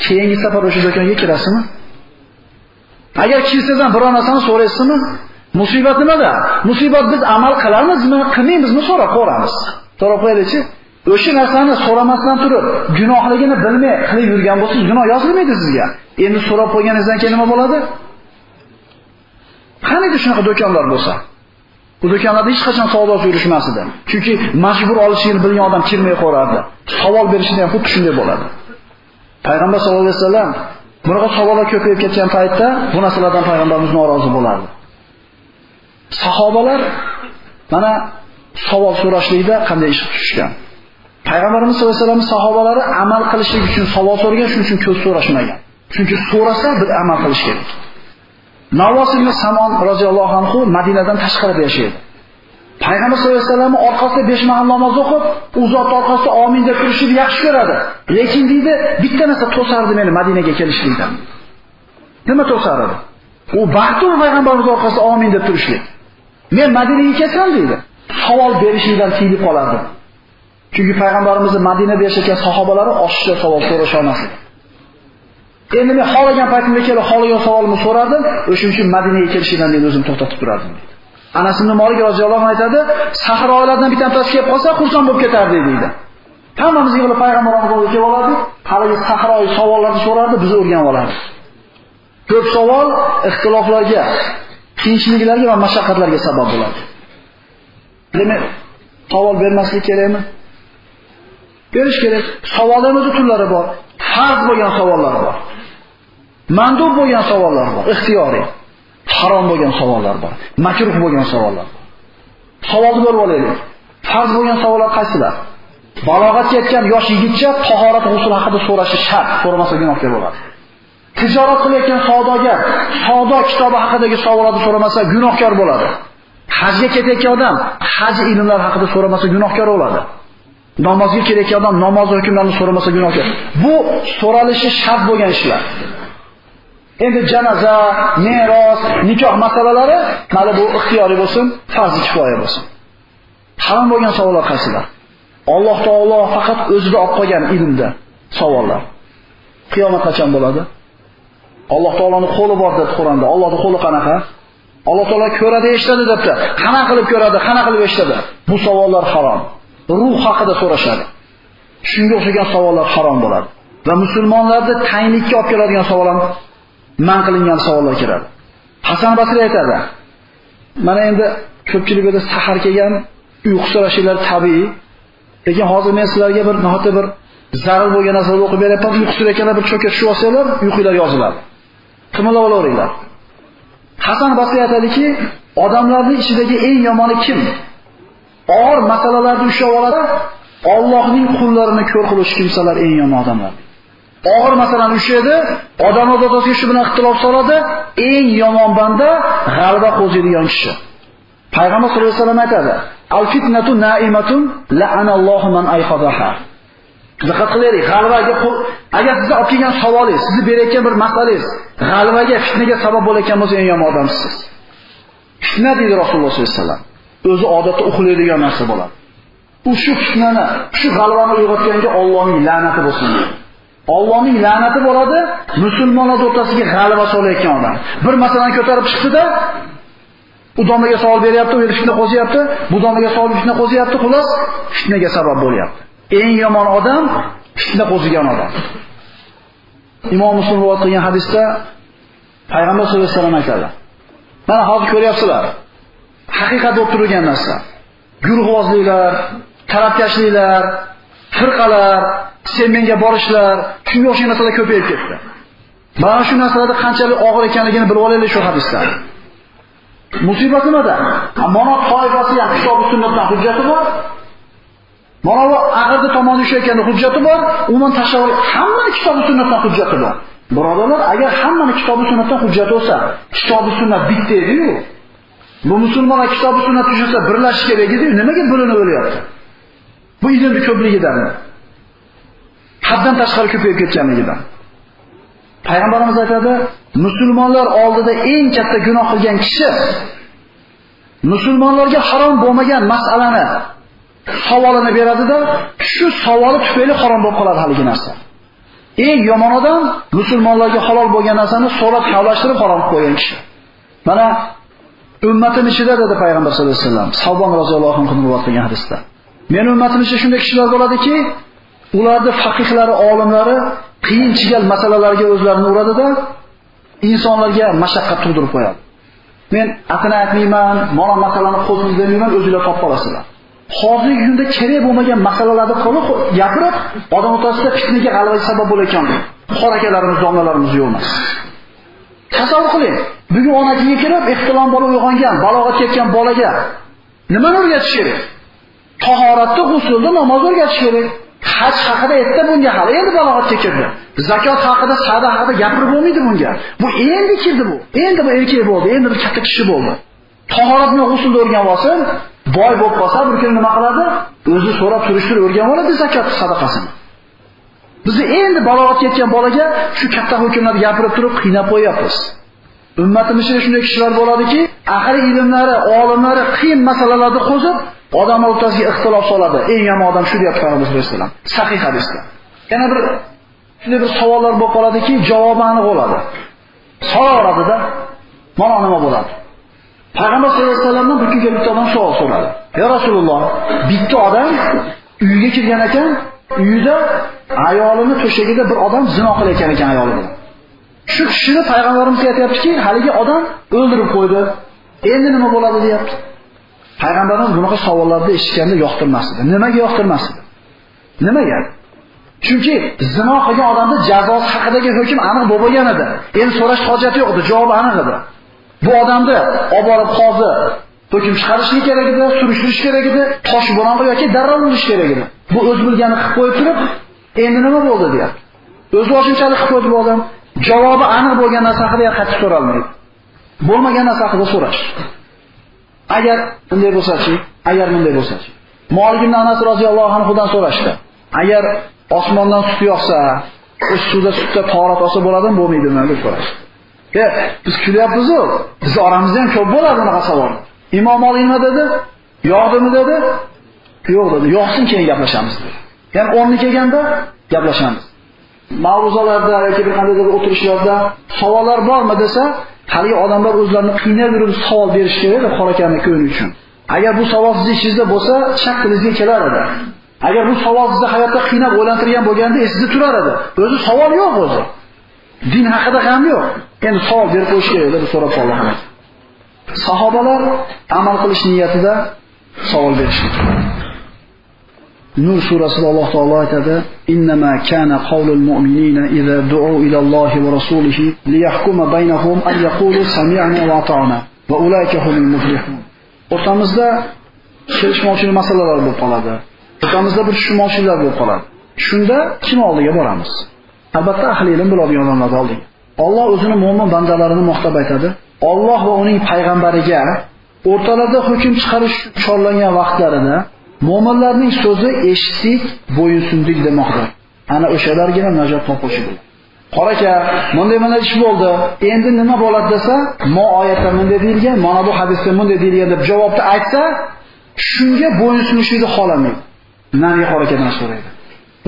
[SPEAKER 1] Keyingi safar o'sha do'konga kirasizmi? Agar kirsangiz ham biror narsani so'raysizmi? Musibat nimada? Musibat biz amal qilamizmi, qilmaymizmi so'rab ko'ramiz. So'rab qo'yaylikchi. o'sha narsani so'ramasdan turib, gunohligini bilmay qilib yurgan bo'lsangiz, gunoh yozilmaydi sizga. Endi so'rab qo'yganingizdan keyin nima bo'ladi? Qaniydi shunaqa do'konlar bo'lsa? Bu do'konlarda hech qachon savdo yurishmas edi. Chunki majbur olishini bilgan odam kirmay qo'rardi. Savol berishida ham xuddi shunday bo'ladi. Payg'ambar sollallohu alayhi vasallam bunaqa savollar ko'payib ketgan paytda bu narsalardan payg'ambarimiz norozi bo'lardi. Sahobalar mana savol so'rashlikda qanday ish tushgan? Payg'ambarimiz sollallohu alayhi vasallam sahobalari amal qilishlik uchun savol so'ragan, shuning uchun ko'z so'rashmagan. Chunki so'rasa bir amal qilish kerak. Navvos ibn Samon roziyallohu anhu Madinadan tashqarida yashaydi. Payg'ambar sollallohu alayhi vasallam orqasida 5 mahal namoz o'qib, u zot orqasida omin deb turishni yaxshi ko'radi. Lekin deydi, bitta narsa to'sardi meni Madinaga kelishlikdan. Nima to'sardi? U baxtli payg'ambarimiz orqasida omin deb turishlik. Men Madinaga kelsam deydi, savol berishlikdan tiyilib qolardim. Chunki payg'ambarimizni Madinada yashagan sahobalari oshishda savol so'rasha olmasdi. Endi men xohlagan paytimda kelib, xohlagan savolimni so'radim, o'shuning uchun Madinaga kelishimdan men o'zim to'xtatib turardim dedi. Anas ibn Malik roziyallohu anhu aytadi, sahrolardan bittasi kelib qolsa, xursand bo'lib ketardi dedi. Hammamiz yig'ilib payg'ambar oldiga kelib olardik, haligi sahroyi savollarni so'rardi, biz o'rganib olardik. Ko'p savol ixtiloflarga, qiyinchiliklarga va mashaqqatlarga sabab bo'ladi. Demak, savol bermaslik kerakmi? Berish kerak. Savollar o'zi turlari bor. Farz bo'lgan savollar bor. Mandub bo'lgan savollar bor, ixtiyoriy. Harom bo'lgan savollar bor, makruh bo'lgan savollar bor. Savolni bo'lib olaylik. Farz bo'lgan savollar qaysilar? Balog'atga yetgan yosh yigitcha tahorat g'usl haqida so'rashi shart, so'ramasa gunohkor bo'ladi. Tijorat qilayotgan savdogar savdo kitobi haqidagi savollarni so'ramasa gunohkor bo'ladi. Hajga ketayotgan odam haj ilmlari haqida so'ramasa gunohkor bo'ladi. Namozga kelayotgan odam namoz hukmlarini so'ramasa gunohkor. Bu so'ralishi shart bo'lgan ishlar. Endi janoza, meros, nikoh masalalari mana bu ixtiyoriy bo'lsin, farz kifoya bo'lsin. Harom bo'lgan savollar qaysilar? Alloh taolo faqat o'zida olib qolgan ilmda savollar. Qiyomat qachon bo'ladi? Alloh taoloning qo'li bor deb Qur'onda. Allohning qo'li qanaqa? Alloh taolo ko'radi, eshitadi debdi. Qana qilib ko'radi, qana qilib eshitadi? Bu savollar harom. ruh haqida so'rashadi. Shunga o'xshagan savollar harom bo'ladi. Va musulmonlarni tayinlikka olib keladigan savol ham man qilingan savollar kiradi. Hasan Basri aytadi. Mana endi ko'pchiligida sahar kelgan uyqu so'rashinglar tabiiy. Lekin hozir men sizlarga bir nohata bir zarur bo'lgan narsalarni o'qib beryapman. Uyqu so'rayotganlar bir cho'kka tushib olsanglar, uyqinglar yoziladi. Qimillab olaveringlar. Hasan Basri aytadiki, odamlarning ichidagi eng yomoni kim? og'ir masalalarni ushlab oladi, Allohning qullarini ko'r qiluvchi kimsalar eng yomon odamlar. Og'ir masalani edi, odam odatiga shu bilan ixtilof soladi, eng yomon banda g'alaba qo'ziydigan kishi. Payg'ambar sollallohu alayhi vasallam aytadi: "Al-fitnatu na'imatun la'anallohu man ayqadaha." Diqqat qilaylik, g'alvaga agar sizga olib kelgan savolingiz, sizni berayotgan bir masalangiz g'alvaga, fitnaga sabab bo'layotgan bo'lsa, eng yomon odamsiz. Fitna deydi Rasululloh sollallohu alayhi vasallam. o'zi odatda uxlaydigan narsa bo'ladi. U shu fitnani, shu g'alvani uyg'otganga Allohning la'nati bo'lsin. Allohning la'nati bo'ladi musulmonlar o'rtasiga g'alaba solayotgan odam. Bir masalani ko'tarib chiqdi-da, u domaga savol beryapti, u fitna qo'ziyapti, bu domaga savol fitna qo'ziyapti, xolos fitnaga sabab bo'lyapti. Eng yomon odam fitna qo'zigan odam. Imom Muslim rivoyat qilgan hadisda payg'ambar sollallohu alayhi vasallam aytadi. Mana hozir ko'ryapsizlar. haqiqat bo'lib turgan narsa. Guruhvozliklar, tarafkashliklar, firqalar, sen menga borishlar, shunga o'xshagan narsalar ko'payib ketdi. Mana shu narsalarda qanchalik og'ir ekanligini bilib olaylik shu hadisdan. Musibat nimada? Mana toifasi yaxshi kitob sunnatdan hujjati bor. Mana bu aqida tomoni ishlayotgan hujjati bor, umuman tashavvur hamma kitob sunnatdan hujjati bor. Birodarlar, agar hammani kitob sunnatdan hujjati bo'lsa, kitob sunnat bitta edi-ku. Bu musulmonlar kitobi sunnat tushunsa birlashish kerak edi, nimaga bo'linib o'lyapti? Bu ilmni ko'pligidanmi? Haddan tashqari ko'payib ketganligidan. Payg'ambarimiz aytadi, musulmonlar oldida eng katta gunoh qilgan kishi musulmonlarga harom bo'lmagan masalani savolini beradida, shu savoli tufayli harom bo'lib qoladi haligi narsa. Eng yomon odam musulmonlarga halol bo'lgan narsani so'rab kavlashtirib harom qilib qo'ygan kishi. Mana ummatim ichida dedi payg'ambar sollallohu alayhi vasallam Savbon roziyallohu anhu rivoyat qilgan hadisda. Men ummatim ichida shunday kishilar bo'ladiki, ularni faqihlari, olimlari qiyinchigal masalalarga o'zlarini uradida insonlarga mashaqqat tug'dirib qo'yadi. Men atini aytmayman, mana masalani qo'zg'ib demayman, o'zingizlar topib olasizlar. Hozirgi kunda kerak bo'lmagan masalalarni qilib gapirib, odam o'rtasida fitnaga g'alaba sabab bo'layotgan qor akalarimiz, domlalarimiz yo'q emas. Tasavvur qiling. Bugun onachiga kirib, ehtilom bola uyg'ongan, balog'atga yetgan bolaga nimani o'rgatish kerak? Tahoratda, g'usulda namoz o'rgatish kerak. Haj haqida aytdi bunga hali endi balog'atga kirdi. Zakot haqida, sada haqida gapirib bo'lmaydi bunga. Bu endi kirdi bu. Endi bu erkak bo'ldi, endi bir katta kishi bo'ldi. tahoratni g'usulni o'rganib olsin, boy bo'lib qolsa, bir kun nima qiladi? O'zi so'rab surishtirib o'rganib oladi zakot sadaqasini. bizni endi balog'atga yetgan bolaga shu katta hukmlarni gapirib turib qiynab qo'yapmiz. Ummatimizda shunday kishilar bo'ladiki, ahli ilmlari, olimlari qiyin masalalarni qo'zib, odam o'rtasiga ixtilof soladi. Eng yomon odam shu deyapti Payg'ambar sollallohu alayhi. Sahih hadisda. Yana bir shunday bir savollar bo'lib qoladiki, javobi aniq bo'ladi. So'radida, mana nima bo'ladi? Payg'ambar sollallohu alayhi vasallamdan bir kunga bitta odam savol so'radi. Ya Rasululloh, bitta odam uyga kirgan ekan, uyida ayolini to'shagida bir odam zino qilayotgan ekan ayoli bilan. Shu kishini payg'ambarimiz aytayaptiki, haligi odam o'ldirib qo'ydi. Endi nima bo'ladi deyapti. Payg'ambarimiz bunaqa savollarni eshitganda yoqtirmasdi. Nimaga yoqtirmasdi? Nimaga? Chunki zino qilgan odamning jazosi haqidagi hukm aniq bo'lgan edi. Endi so'rash hojati yo'q edi, javob aniq edi. Bu odamni olib borib qozi hukm chiqarishlik kerak edi, surishtirish kerak edi, tosh bo'rong'i yoki darrov urish kerak edi. Bu o'z bilgani qilib qo'yib turib, endi nima bo'ldi deyapti. O'zi oshunchalik qilib qo'ydi bu odam. Javobi aniq bo'lgan narsa haqida qattiq so'ralmaydi. Bo'lmagan narsa haqida so'rash. Agar bunday bo'lsa-chi, agar bunday bo'lsa-chi. Malik ibn Anas roziyallohu anhudan so'rashdi. Agar osmondan sut yoqsa, o'sha suvda sutda tahorat olsa bo'ladimi, bo'lmaydimi deb so'rashdi. E, biz kulyapmiz-ku. Biz oramizda ham ko'p bo'ladi bunaqa savol. Imom Malik nima dedi? Yog'dimi dedi? Yo'q dedi. Yo'qsin keyin gaplashamiz dedi. Ya'ni o'rni kelganda gaplashamiz. Ma'ruzalarda yoki bir qandaydir o'tirishlarda savollar bormi desa, haligi odamlar o'zlarini qiynab yurib savol berish kerakda edi qorakamni ko'ngli uchun. Agar bu savol sizni ichingizda bo'lsa, shak tilingizga kelar edi. Agar bu savol sizni hayotda qiynab o'ylantirgan bo'lganda esingizda turar edi. O'zi savol yo'q o'zi. Din haqida ham yo'q. Endi savol berib qo'yish kerak deb so'rab qoldi. Sahobalar amal qilish niyatida savol berishdi. Nur surasida Alloh taolo aytadi: "Innama kana qawlul mu'minina idza du'u ila Allohi va rasulihi liyahkuma baynahum an yaqulu sami'na va ata'na va ulaika humul muflihun." O'rtamizda kelishmovchilik masalalar bo'lib qoladi. O'rtamizda bir tushunmovchiliklar bo'lib qoladi. Shunda kim oldiga boramiz? Albatta ahli ilm biladigan odamlar oldiga. Alloh o'zini mu'min bandalarini maqtab aytadi. Alloh va uning payg'ambariga o'rtalarda hukm chiqarish chorlangan vaqtlarida Mo'minlarning so'zi eshitdik, bo'yinsundik demoqda. Ana o'shalargina najot topishi bo'ladi. Qoraka, bunday mana ish bo'ldi. Endi nima bo'ladi desa, mo oyatda bunday deyilgan, mana bu hadisda bunday deyilgan deb javobni aytsa, shunga bo'yinsunishlikni xohlamaydi. Nariga qorakadan so'raydi.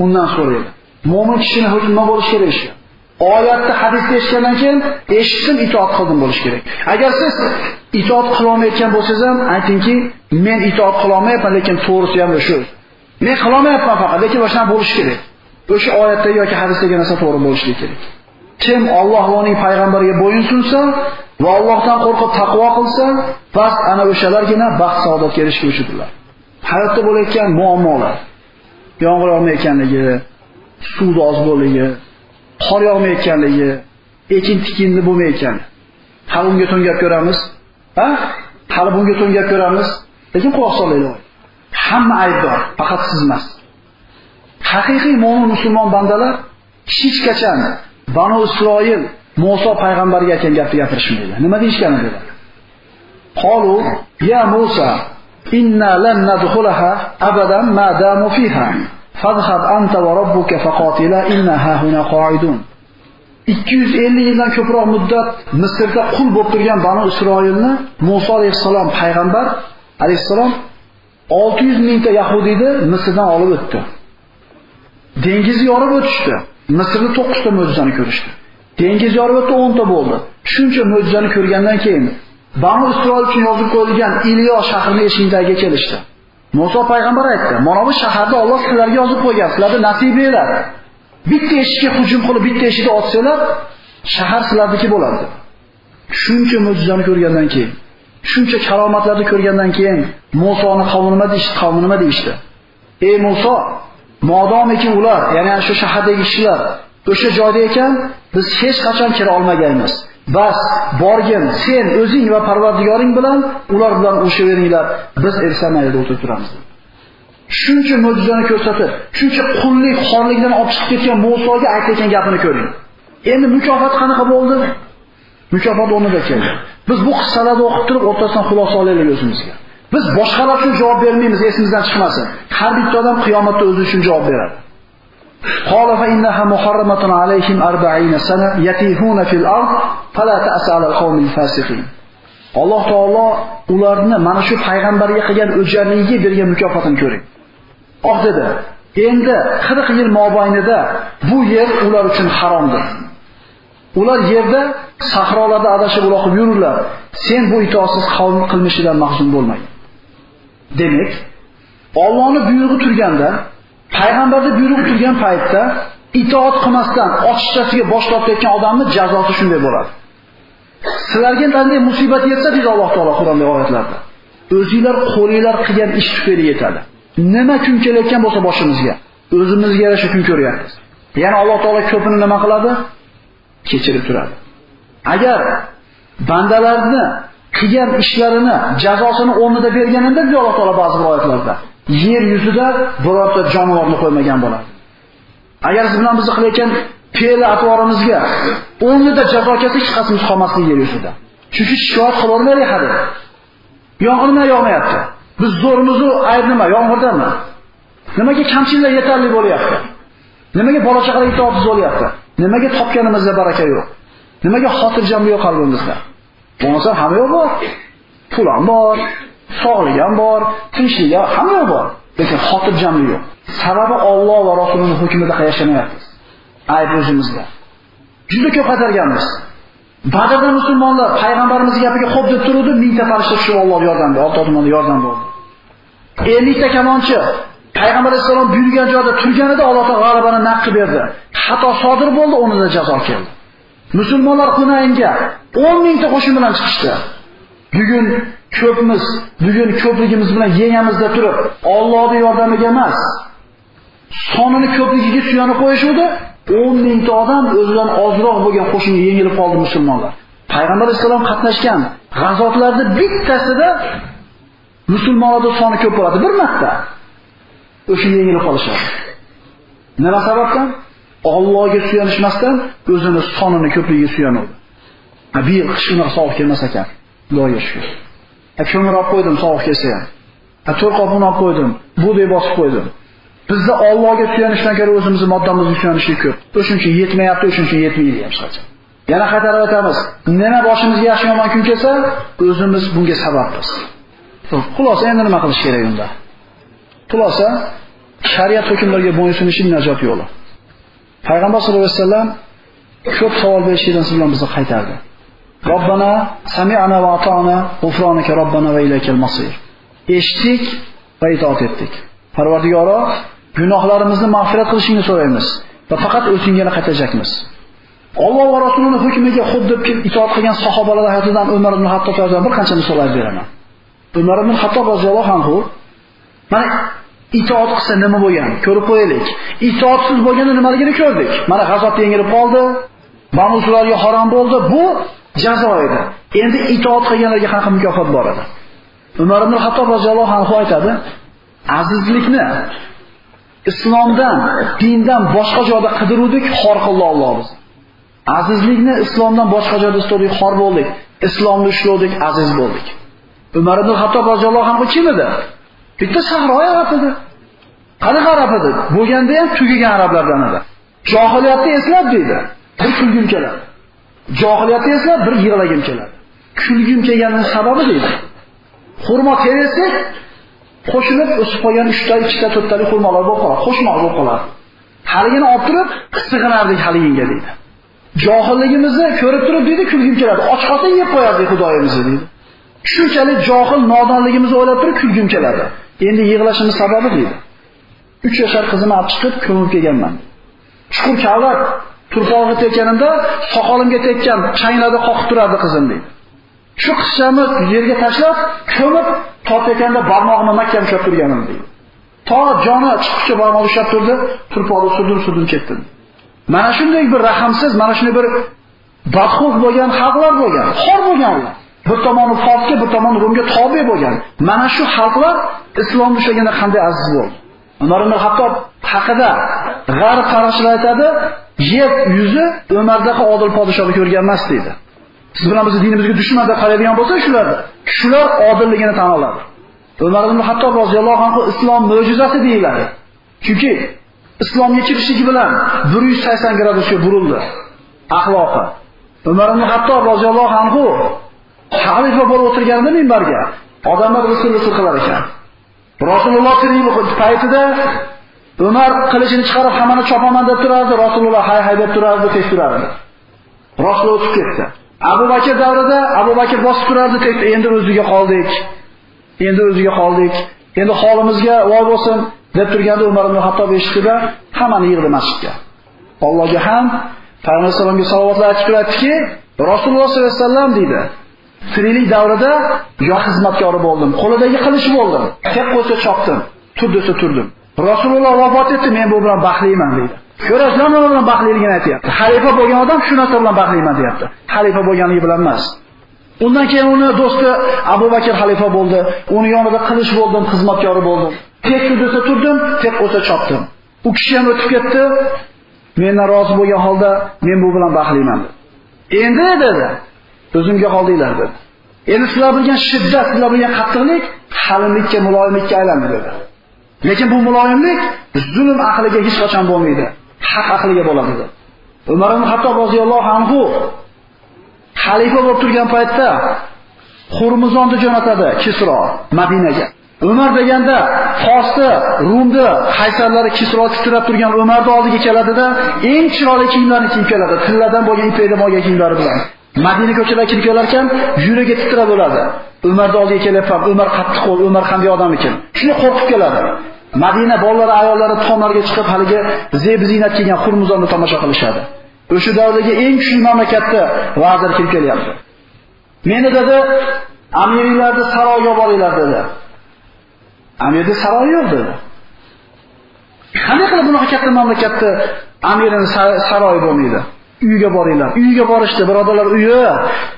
[SPEAKER 1] Undan so'raydi. Mo'min kishining hukmi nima bo'lishi kerak Oyatda hadisni eshitgandan keyin eshitdim, itoat qildim bo'lish kerak. Agar siz itoat qilolmayotgan bo'lsangiz ham aytingki, men itoat qilolmayapman, lekin to'g'risi ham shu. Men qilolmayapman faqat, lekin boshqa bo'lish kerak. O'sha oyatdagi yoki hadisdagi narsa to'g'ri bo'lishi kerak. Kim Alloh va uning payg'ambariga bo'yin sunsa va Allohdan qo'rqib taqvo qilsa, past ana o'shalargina baxt saodatga erishuvchidirlar. Hayotda bo'layotgan muammolar, yomg'ir yog'mayotganligi, suv oz bo'lligi qor yog'mayotganligi, ekin tikinni bo'lmayotgan. Hali unga to'ngab ko'ramiz. Ha? Hali bunga to'ngab ko'ramiz. Lekin quloq solinglar. Hamma aybdor, faqat siz emas. Haqiqiy mo'min musulmon bandalar hech qachon Banu Isroil Musa payg'ambarga aytgan gapni gapirishmaydi. Nima deyishgan edi? Qalu ya Musa inna lan nadkhulaha abadan ma damu fiha. Fadhhab anta va robbuka faqatila inna hahuna qa'idun. 250 yildan ko'proq muddat Misrda qul bo'lib turgan Banu Isroilni Musa alayhisalom payg'ambar alayhisalom 600 mingta yahudiyni Misrdan olib o'tdi. Dengiz yorib o'tishdi. Misrda 9 ta mo'jizani ko'rishdi. Dengiz yorib o'tdi 10 ta bo'ldi. Shuncha mo'jizani ko'rgandan keyin Banu Isroil uchun yozib qo'yilgan Iliyo shahrining eshigiga kelishdi. Musa payg'ambar aytdi, mana bu shaharda Alloh sizlarga yozib qo'ygan, sizlarga nasibinglar. Bitta eshikka hujum qilib, bitta eshikni ochsanglar, shahar sizlarniki bo'ladi. Shuncha mo'jizani ko'rgandan keyin, shuncha karomatlarni ko'rgandan keyin Musoni qavmi nima deyishdi, qavmi nima deyishdi? Ey Musa, modomiki ular, ya'ni shu shahardagi kishilar o'sha joyda ekan, biz hech qachon kira olmaganmiz. Bas, borgin, sen o'zing va Parvardigoring bilan ular bilan o'shaveringlar. Biz ersamayda o'tirib turamiz. Shuncha mo'jizani ko'rsatib, shuncha qullik, xorlikdan olib chiqib ketgan Musoga aytgan gapini ko'ring. Endi mukofot qanaqa bo'ldi? Mukofot o'rnida keldi. Biz bu qissalarni o'qib turib, o'rtasidan xulosa olaylik o'zimizga. Biz boshqalar uchun javob bermaymiz, esimizdan chiqmasin. Har bitta odam qiyomatda o'zi uchun javob beradi. قال فإنها محرمة عليهم أربعين سنة يتيهون في الأرض فلا تأس على القوم الفاسقين alloh taolo ularni mana shu payg'ambarga qilgan o'jarligiga bergan mukofotini ko'ring oh dedi endi 40 yil mobaynida bu yer ular uchun haromdir ular yerda sahrolarda adashib uloqib yururlar sen bu itoatsiz qavm qilmishidan mahzun bo'lmagin demak Allohning buyrug'i turganda payg'ambarning buyruq turgan paytda itoat qilmasdan ochiqchasiga bosh tortayotgan odamni jazosi shunday bo'ladi Sizlarga qanday musibat yetsa deydi Alloh taolo Qur'onda oyatlarda. O'zingizlar qo'lingizlar qilgan ish tufayli yetadi. Nima kun kelayotgan bo'lsa boshimizga, o'zimizga yarasha kun ko'ryapmiz. Ya'ni Alloh taolo ko'pini nima qiladi? Kechirib turadi. Agar bandalarni qilgan ishlarini jazosini o'rnida berganida deydi Alloh taolo ba'zi oyatlarda, yer yuzida birorta jonivorni qo'ymagan bo'ladi. Agar siz bilan bizni qilayotgan fe'l atvorimizga o'rnida jazo kelsa hech qasimiz qolmasligi yer yuzida. Chunki shikoyat qilavermaylik hali. Yomg'ir nima yog'mayapti? Biz zo'rimizu ayb nima? Yomg'irdami? Nimaga kamchiliklar yetarli bo'lyapti? Nimaga bola chaqalar itoatsiz bo'lyapti? Nimaga topganimizda baraka yo'q? Nimaga xotirjam yo'q qalbimizda? Bo'lmasa hamma yo'q bor. Pul ham bor, sog'lik ham bor, tinchlik ham hamma yo'q bor. Lekin xotirjamlik yo'q. Sababi Alloh va Rasulining hukmida yashamayapmiz. ayb o'zimizda. Juda ko'p qaytarganmiz. Badrda musulmonlar payg'ambarimiz gapiga xo'p deb turdi, mingta farishta tushib Alloh yordam berdi, Alloh tomonidan yordam berdi. 50 ta kamonchi payg'ambar alayhisalom buyurgan joyda turganida Alloh taolo g'alabani naq berdi. Xato sodir bo'ldi, unida jazo keldi. Musulmonlar Hunaynga 10 mingta qo'shin bilan chiqishdi. Bugun ko'pmiz, bugun ko'pligimiz bilan yengamizda turib, Allohning yordamiga emas, sonini ko'pligiga suyanib qo'yishuvdi, 10 mingta odam o'zidan ozroq bo'lgan qo'shinga yengilib qoldi musulmonlar. Payg'ambar sollallohu qatnashgan g'azotlarda bittasida musulmonlarning soni ko'p bo'ladi bir marta. O'sha yengilib qolishadi. Nima sababdan? Allohga suyanishmasdan o'zini sonini ko'pligiga suyanadi. Abi yil qish unaqa sovuq kelmas ekan. Xudoga shukr. E, Ko'mir e, olib qo'ydim sovuq kelsa ham. To'rt qopni olib qo'ydim, budek bosib qo'ydim. Bizda Allohga suyanishdan ko'ra o'zimizni moddamizga suyanishlik ko'p. O'shuncha yetmayapti, o'shuncha uchun yetmaydi hech. Yana qaytarib aytamiz. Nima boshimizga yaxshi yomon kun kelsa, o'zimiz bunga sababmiz. Xulosa endi nima qilish kerak unda? Xulosa shariat hukmlariga bo'ysunishning najot yo'li. Payg'ambar sollallohu alayhi vasallam ko'p savol berishdan siz bizni qaytardi. Robbana sami'ana va ata'na g'ufronika robbana va ilaykal masir. Eshitdik va itoat etdik. Parvardigoro, gunohlarimizni mag'firat qilishingni so'raymiz va faqat o'zingga qaytajakmiz. Alloh va Rasulining hukmiga xuddi itoat qilgan sahobalar hayotidan Umar ibn Hattob radhiyallohu bir qancha misollar beraman. Umar ibn Hattob roziyallohu anhu mana itoat qilsa nima bo'lgan? Ko'rib qo'yaylik. Itoatsiz bo'lganda nimaligini ko'rdik. Mana g'azab yengilib qoldi, Banu ularga harom bo'ldi. Bu jazo edi. Endi itoat qilganlarga qanaqa mukofot bor edi? Umar ibn Hattob roziyallohu anhu aytadi, azizlikni islomdan, dindan boshqa joyda qidiruvdik, xor qildi Alloh bizni. Azizlikni islomdan boshqa joyda istadik, xor bo'ldik. Islomni ushlovdik, aziz bo'ldik. Umar ibn Hattob roziyallohu anhu kim edi? Bitta sahro arab edi. Qanaqa arab edi? Bo'lganda ham tugagan arablardan edi. Johiliyatni eslab deydi. Bir kulgim keladi. Johiliyatni eslab bir yig'lagim keladi. Kulgim kelganining sababi deydi. Xurmo tersak, qo'shilib o'sib qolgan 3 ta, 2 ta, 4 talik xurmolar bo'lib qoladi, qo'shmoq bo'lib qoladi. Haligini olib turib, sig'inardik haliginga deydi. Johilligimizni ko'rib turib deydi, kulgim keladi. Och qolsa yeb qo'yardik xudoyimizni deydi. Shunchalik johil nodonligimizni o'ylab turib kulgim keladi. Endi yig'lashimiz sababi deydi. 3 yashar qizimni olib chiqib ko'mib kelganman. Chuqur kavlat turpog'i tekkanimda soqolimga tekkan chaynada qoqib turardi qizim deydi. Shu qizchani yerga tashlab, ko'mib tortayotganda barmog'ini mahkam ushlab turganim deydi. To joni chiqqicha barmoq ushlab turdi, turpoqni sudur-sudur ketdi. Mana shunday bir rahmsiz, mana shunday bir badxulq bo'lgan xalqlar bo'lgan, xor bo'lganlar. Bir tomoni Forsga, bir tomoni Rumga tobe bo'lgan. Mana shu xalqlar islomni ushlaganda qanday aziz bo'ldi. Umar ibn Hattob haqida g'arb qarashlar aytadi, yer yuzi Umardaqa odil podshohni ko'rgan emas deydi. Siz bilan bizni dinimizga dushman deb qaraydigan bo'lsa shularda, shular odilligini tan oladi. Umar ibn Hattob roziyallohu anhu islom mo'jizasi deyiladi. Chunki islomga kirishligi bilan 180 gradusga burildi axloqi. Umar ibn Hattob roziyallohu anhu xalifa bo'lib o'tirganida minbarga odamlar rasululloh qilar ekan. Rasululloh tirik paytida Umar qilichini chiqarib hammani chopaman deb turardi, Rasululloh hay hay deb turardi, tek turardi. Rasululloh o'tib ketdi. Abu Bakr davrida Abu Bakr bosib turardi, endi o'ziga qoldik. Endi o'ziga qoldik. Endi holimizga voy bo'lsin deb turganda Umar ibn Hattob eshitdi-da, hammani yig'di masjidga. Allohga ham Payg'ambar sollallohu alayhi salovatlar aytib turadiki, Rasululloh sollallohu alayhi vasallam dedi. Tiriklik davrida yo xizmatkori bo'ldim, qo'lidagi qilichi bo'ldim. Tek qo'lsa chopdim, tur desa turdim. Rasululloh vafot etdi, men bu bilan baxtliman deydi. Ko'rasizlar, nima bilan baxtliligini aytyapti. Xalifa bo'lgan odam shu narsa bilan baxtliman deyapti. Xalifa bo'lganligi bilan emas. Undan keyin uni do'sti Abu Bakr xalifa bo'ldi. Uni yonida qilish bo'ldim, xizmatkori bo'ldim. Tek desa turdim, tek o'ta chopdim. U kishi ham o'tib ketdi. Mendan rozi bo'lgan holda men bu bilan baxtliman. Endi dedi, o'zimga qoldinglar dedi. Endi sizlar bilgan shiddat, sizlar bilgan qattiqlik halimlikka, muloyimlikka aylandi dedi. Lekin bu muloyimlik zulm aqliga hech qachon bo'lmaydi. Haq aqliga bo'ladi dedi. Umar ibn Hattob roziyallohu anhu xalifa bo'lib turgan paytda Xurmuzonni jo'natadi Kisro Madinaga. Umar deganda Fosni, Rumni qaysarlari Kisro titrab turgan Umarning oldiga keladida, eng chiroyli kiyimlarni kiyib keladi, tilladan bo'lgan ipakdan bo'lgan kiyimlari bilan. Madina ko'chada kirib kelar ekan, yuragi titrab bo'ladi. Umarning oldiga kelyapman, Umar qattiq qo'l, Umar qanday odam ekan. Shuni qo'rqib keladi. Madina bolalari, ayollari tomlarga chiqib haliga zeb zinat kelgan Xurmuzonni tomosha qilishadi. O'sha davrdagi eng kuchli mamlakatda vazir kim kelyapti. Meni dedi, amirlarni saroyga boringlar dedi. Amirda saroy yo'q dedi. Qanday qilib bunaqa katta mamlakatda amirning saroyi bo'lmaydi? Uyga boringlar. Uyiga borishdi, birodarlar uyi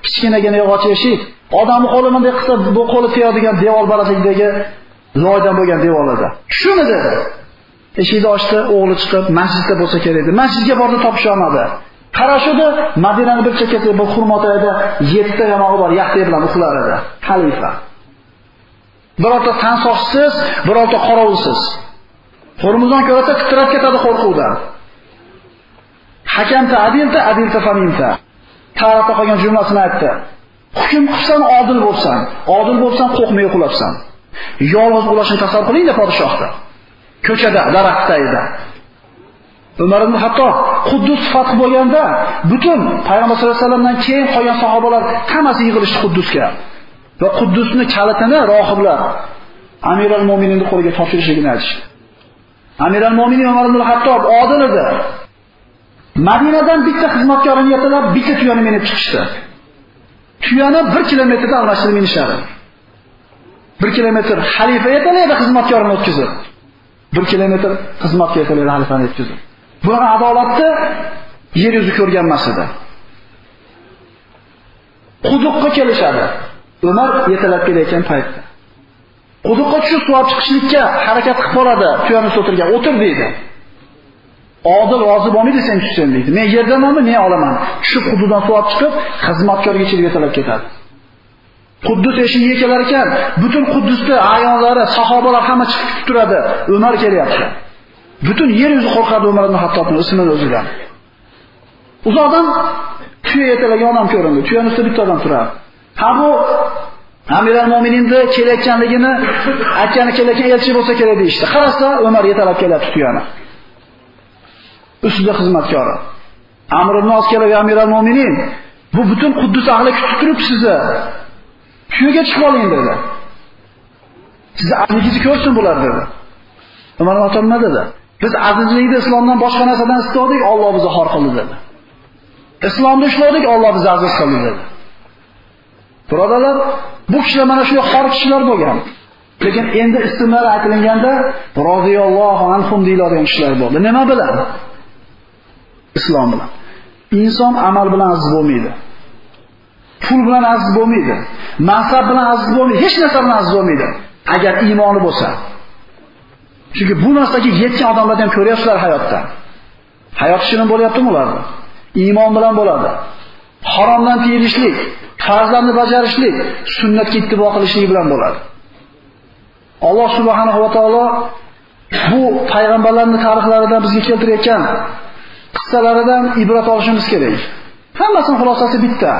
[SPEAKER 1] kichkinagina yog'och eshik. Odamni qo'li bunday qilsa, bu qo'li tegadigan devor balandligidagi loydan bo'lgan devorlarda. Shuni dedi. Eshikni ochdi, o'g'li chiqib masjidda bo'lsa kerak edi. Masjidga bordi, topisha olmadi. Qarashudi, Madinaning bir chekkasida bir xurmotoyda 7 ta yamog'i bor, yaxtay bilan uxlar edi. Xalifa. Birorta tansoqsiz, birorta qorovulsiz. Xurmuzon ko'rsa titrab ketadi qo'rquvdan. Hakamta adilta, adilta famimta. Tarixda qolgan jumlasini aytdi. Hukm qilsan odil bo'lsan, odil bo'lsan qo'rqmay uxlabsan. Yolg'iz uxlashni tasavvur qiling-da podshohda. Ko'chada, daraxtda edi. Umar ibn Hattob Quddus fath bo'lganda butun Payg'ambar sollallohu alayhi vasallamdan keyin qolgan sahobalar hammasi yig'ilishdi Quddusga. Va Quddusni kalitini rohiblar Amir al-Mo'mininning qo'liga topshirishligini aytishdi. Amir al-Mu'minin Umar ibn Hattob odil edi. Madinadan bitta xizmatkorini yetalab, bitta tuyani minib chiqishdi. Tuyani 1 kilometrda almashtirib minishadi. 1 kilometr xalifa yetalaydi xizmatkorini o'tkazib. 1 kilometr xizmatga yetalaydi xalifani o'tkazib. Bu adolatni yer yuzi ko'rgan emas edi. Quduqqa kelishadi. Umar yetalab kelayotgan paytda. Quduqqa tushib suv chiqishlikka harakat qilib boradi, tuyani o'tirgan, o'tir deydi. Odil rozi bo'lmaydi sen tushsan deydi. Men yerdamanmi, men olaman. Tushib hududdan suv chiqib, xizmatkorga ichib talab ketadi. Quddus eshigi yekalar ekan, butun Quddusda ayonlari, sahobalar hamma chiqib kutib turadi. Umar kelyapti. Butun yer yuzi qo'rqadi Umar ibn Hattobning ismini o'zidan. Uzoqdan tuya yetalagan odam ko'rindi. Tuyaning ustida bitta odam turadi. Ha bu Amirul Mo'mininni kelayotganligini aytgani kelayotgan elchi bo'lsa kerak deydi. Qarasa Umar yetalab kelyapti tuyani. Ustida xizmatkori. Amr ibn Os kelib Amir al-Mo'minin, bu butun Quddus ahli kutib turib sizni. Shuniga chiqib oling dedi. Sizni azizligingizni ko'rsin bular dedi. Umar otam nima dedi? Biz azizlikni islomdan boshqa narsadan istadik, Alloh bizni xor qildi dedi. Islomni ushladik, Alloh bizni aziz qildi dedi. Birodalar, bu kishilar mana shu xor kishilar bo'lgan. Lekin endi ismlari aytilganda roziyallohu anhum deyiladigan kishilar bo'ldi. Nima bilan? Islom bilan. Inson amal bilan aziz bo'lmaydi. Pul bilan aziz bo'lmaydi. Mansab bilan aziz bo'lmaydi. Hech narsa bilan aziz bo'lmaydi. Agar iymoni bo'lsa. Chunki bu narsaga yetgan odamlardan ham ko'ryapsizlar hayotda. Hayot shirin bo'lyaptimi ularda? Iymon bilan bo'ladi. Haromdan tiyilishlik, farzlarni bajarishlik, sunnatga ittibo qilishlik bilan bo'ladi. Alloh subhanahu va taolo bu payg'ambarlarning tarixlaridan bizga keltirayotgan qissalaridan ibrat olishimiz kerak. Hammasining xulosasi bitta.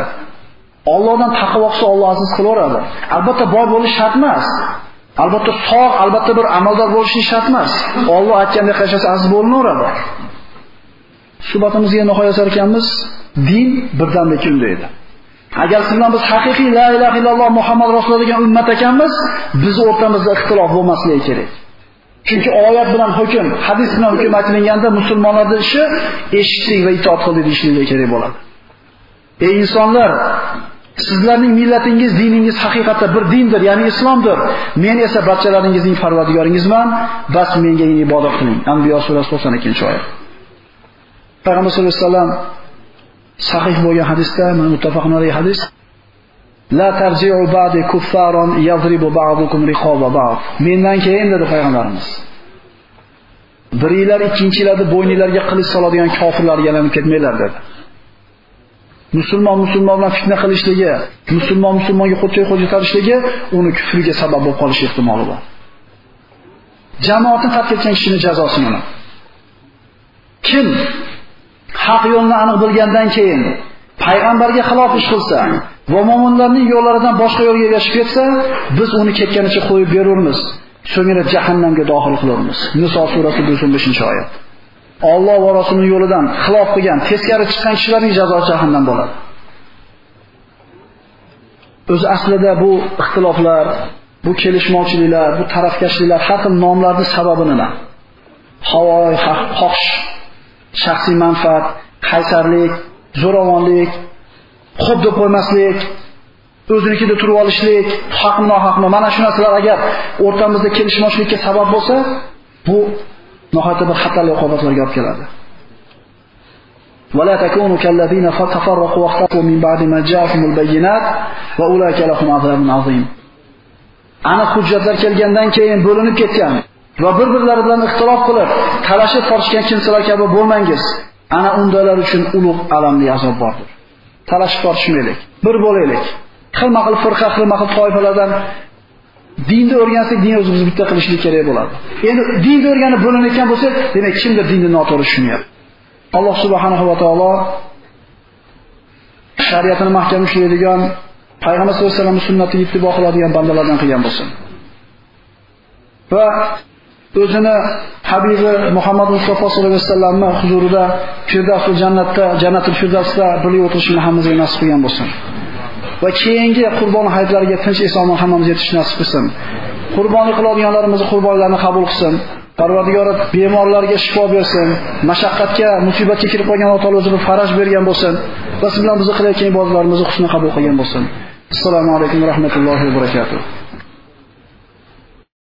[SPEAKER 1] Allohdan taqvo qilsa Alloh aziz qilaveradi. Albatta boy bo'lish shart emas. Albatta sog', albatta bir amaldor bo'lish shart emas. Alloh aytgandek qilsa aziz bo'linaveradi. Suhbatimizga nihoyat ekanmiz, din birdamlik undaydi. Agar siz biz haqiqiy la ilaha illalloh Muhammad rasululloh degan ummat ekanmiz, biz o'rtamizda ixtilof bo'lmasligi kerak. Chunki oyat bilan hukm, hadis bilan hukm aytilganda musulmonlarning ishi eshitdik va itoat qildik deyishligi kerak bo'ladi. Ey insonlar, sizlarning millatingiz, diningiz haqiqatda bir dindir, ya'ni islomdir. Men esa barchalaringizning parvardigoringizman, bas menga ibodat qiling. Anbiyo surasi 92-oyat. Payg'ambar sollallohu alayhi vasallam sahih bo'lgan hadisda, mana muttafaqun hadis, La tarji'u ba'di kuffaron yadribu ba'dukum riqaba ba'd. Mendan keyin dedi payg'ambarimiz. Biringlar ikkinchilarni bo'yninglarga qilich soladigan kofirlarga aylanib ketmanglar dedi. Musulmon musulmon bilan fitna qilishligi, musulmon musulmonga xo'jay qo'jitarishligi uni kufriga sabab bo'lib qolish ehtimoli bor. Jamoatni tark etgan kishining jazosi mana. Kim haq yo'lni aniq bilgandan keyin payg'ambarga xilof ish qilsa va mo'minlarning yo'llaridan boshqa yo'lga ergashib ketsa, biz uni ketganicha qo'yib beramiz. So'ngra jahannamga dohil qilamiz. Niso surasi 115-oyat. Alloh va Rasulining yo'lidan xilof qilgan, teskari chiqqan kishilarning jazosi jahannam bo'ladi. O'z aslida bu ixtiloflar, bu kelishmovchiliklar, bu tarafkashliklar har xil nomlarning sababi nima? Havoy, xohish, shaxsiy manfaat, qaysarlik, zo'ravonlik, xo'p deb qo'ymaslik, o'zinikida turib olishlik, haqmi nohaqmi, mana shu narsalar agar o'rtamizda kelishmovchilikka sabab bo'lsa, bu nihoyatda bir xatarli oqibatlarga olib keladi. ولا تكونوا كالذين تفرقوا واختلفوا من بعد ما جاءهم البينات واولئك لهم عذاب عظيم. Aniq hujjatlar kelgandan keyin bo'linib ketgan va bir-birlari bilan ixtilof qilib, talashib tortishgan kimsalar kabi bo'lmangiz. Ana undalar uchun ulug' alamli azob bordir. Talashib tortishmaylik, bir bo'laylik. Xilma-xil firqa, xilma-xil toifalardan dinni o'rgansak, din o'zimiz bitta qilishlik kerak bo'ladi. Endi dinni o'rganib bo'linayotgan bo'lsa, demak kimdir dinni noto'g'ri tushunyapti. Alloh subhanahu va taolo shariatini mahkam ushlaydigan payg'ambar sollallohu alayhi vasallam sunnatiga ittibo qiladigan bandalardan qilgan bo'lsin. Va o'zini Habibi Muhammad Mustafa sollallohu alayhi vasallamni huzurida Firdavsul jannatda, jannatul Firdavsda birga o'tirishni hammamizga nasib qilgan bo'lsin. Va keyingi qurbon hayitlariga tinch eson hammamiz yetish nasib qilsin. Qurbonlik qiladiganlarimizni qurbonlarni qabul qilsin. Parvardigor bemorlarga shifo bersin, mashaqqatga, musibatga kirib qolgan Alloh taolo o'zini faraj bergan bo'lsin. Va siz bilan bizni qilayotgan ibodatlarimizni husni qabul qilgan bo'lsin. Assalomu alaykum va rahmatullohi va barakatuh.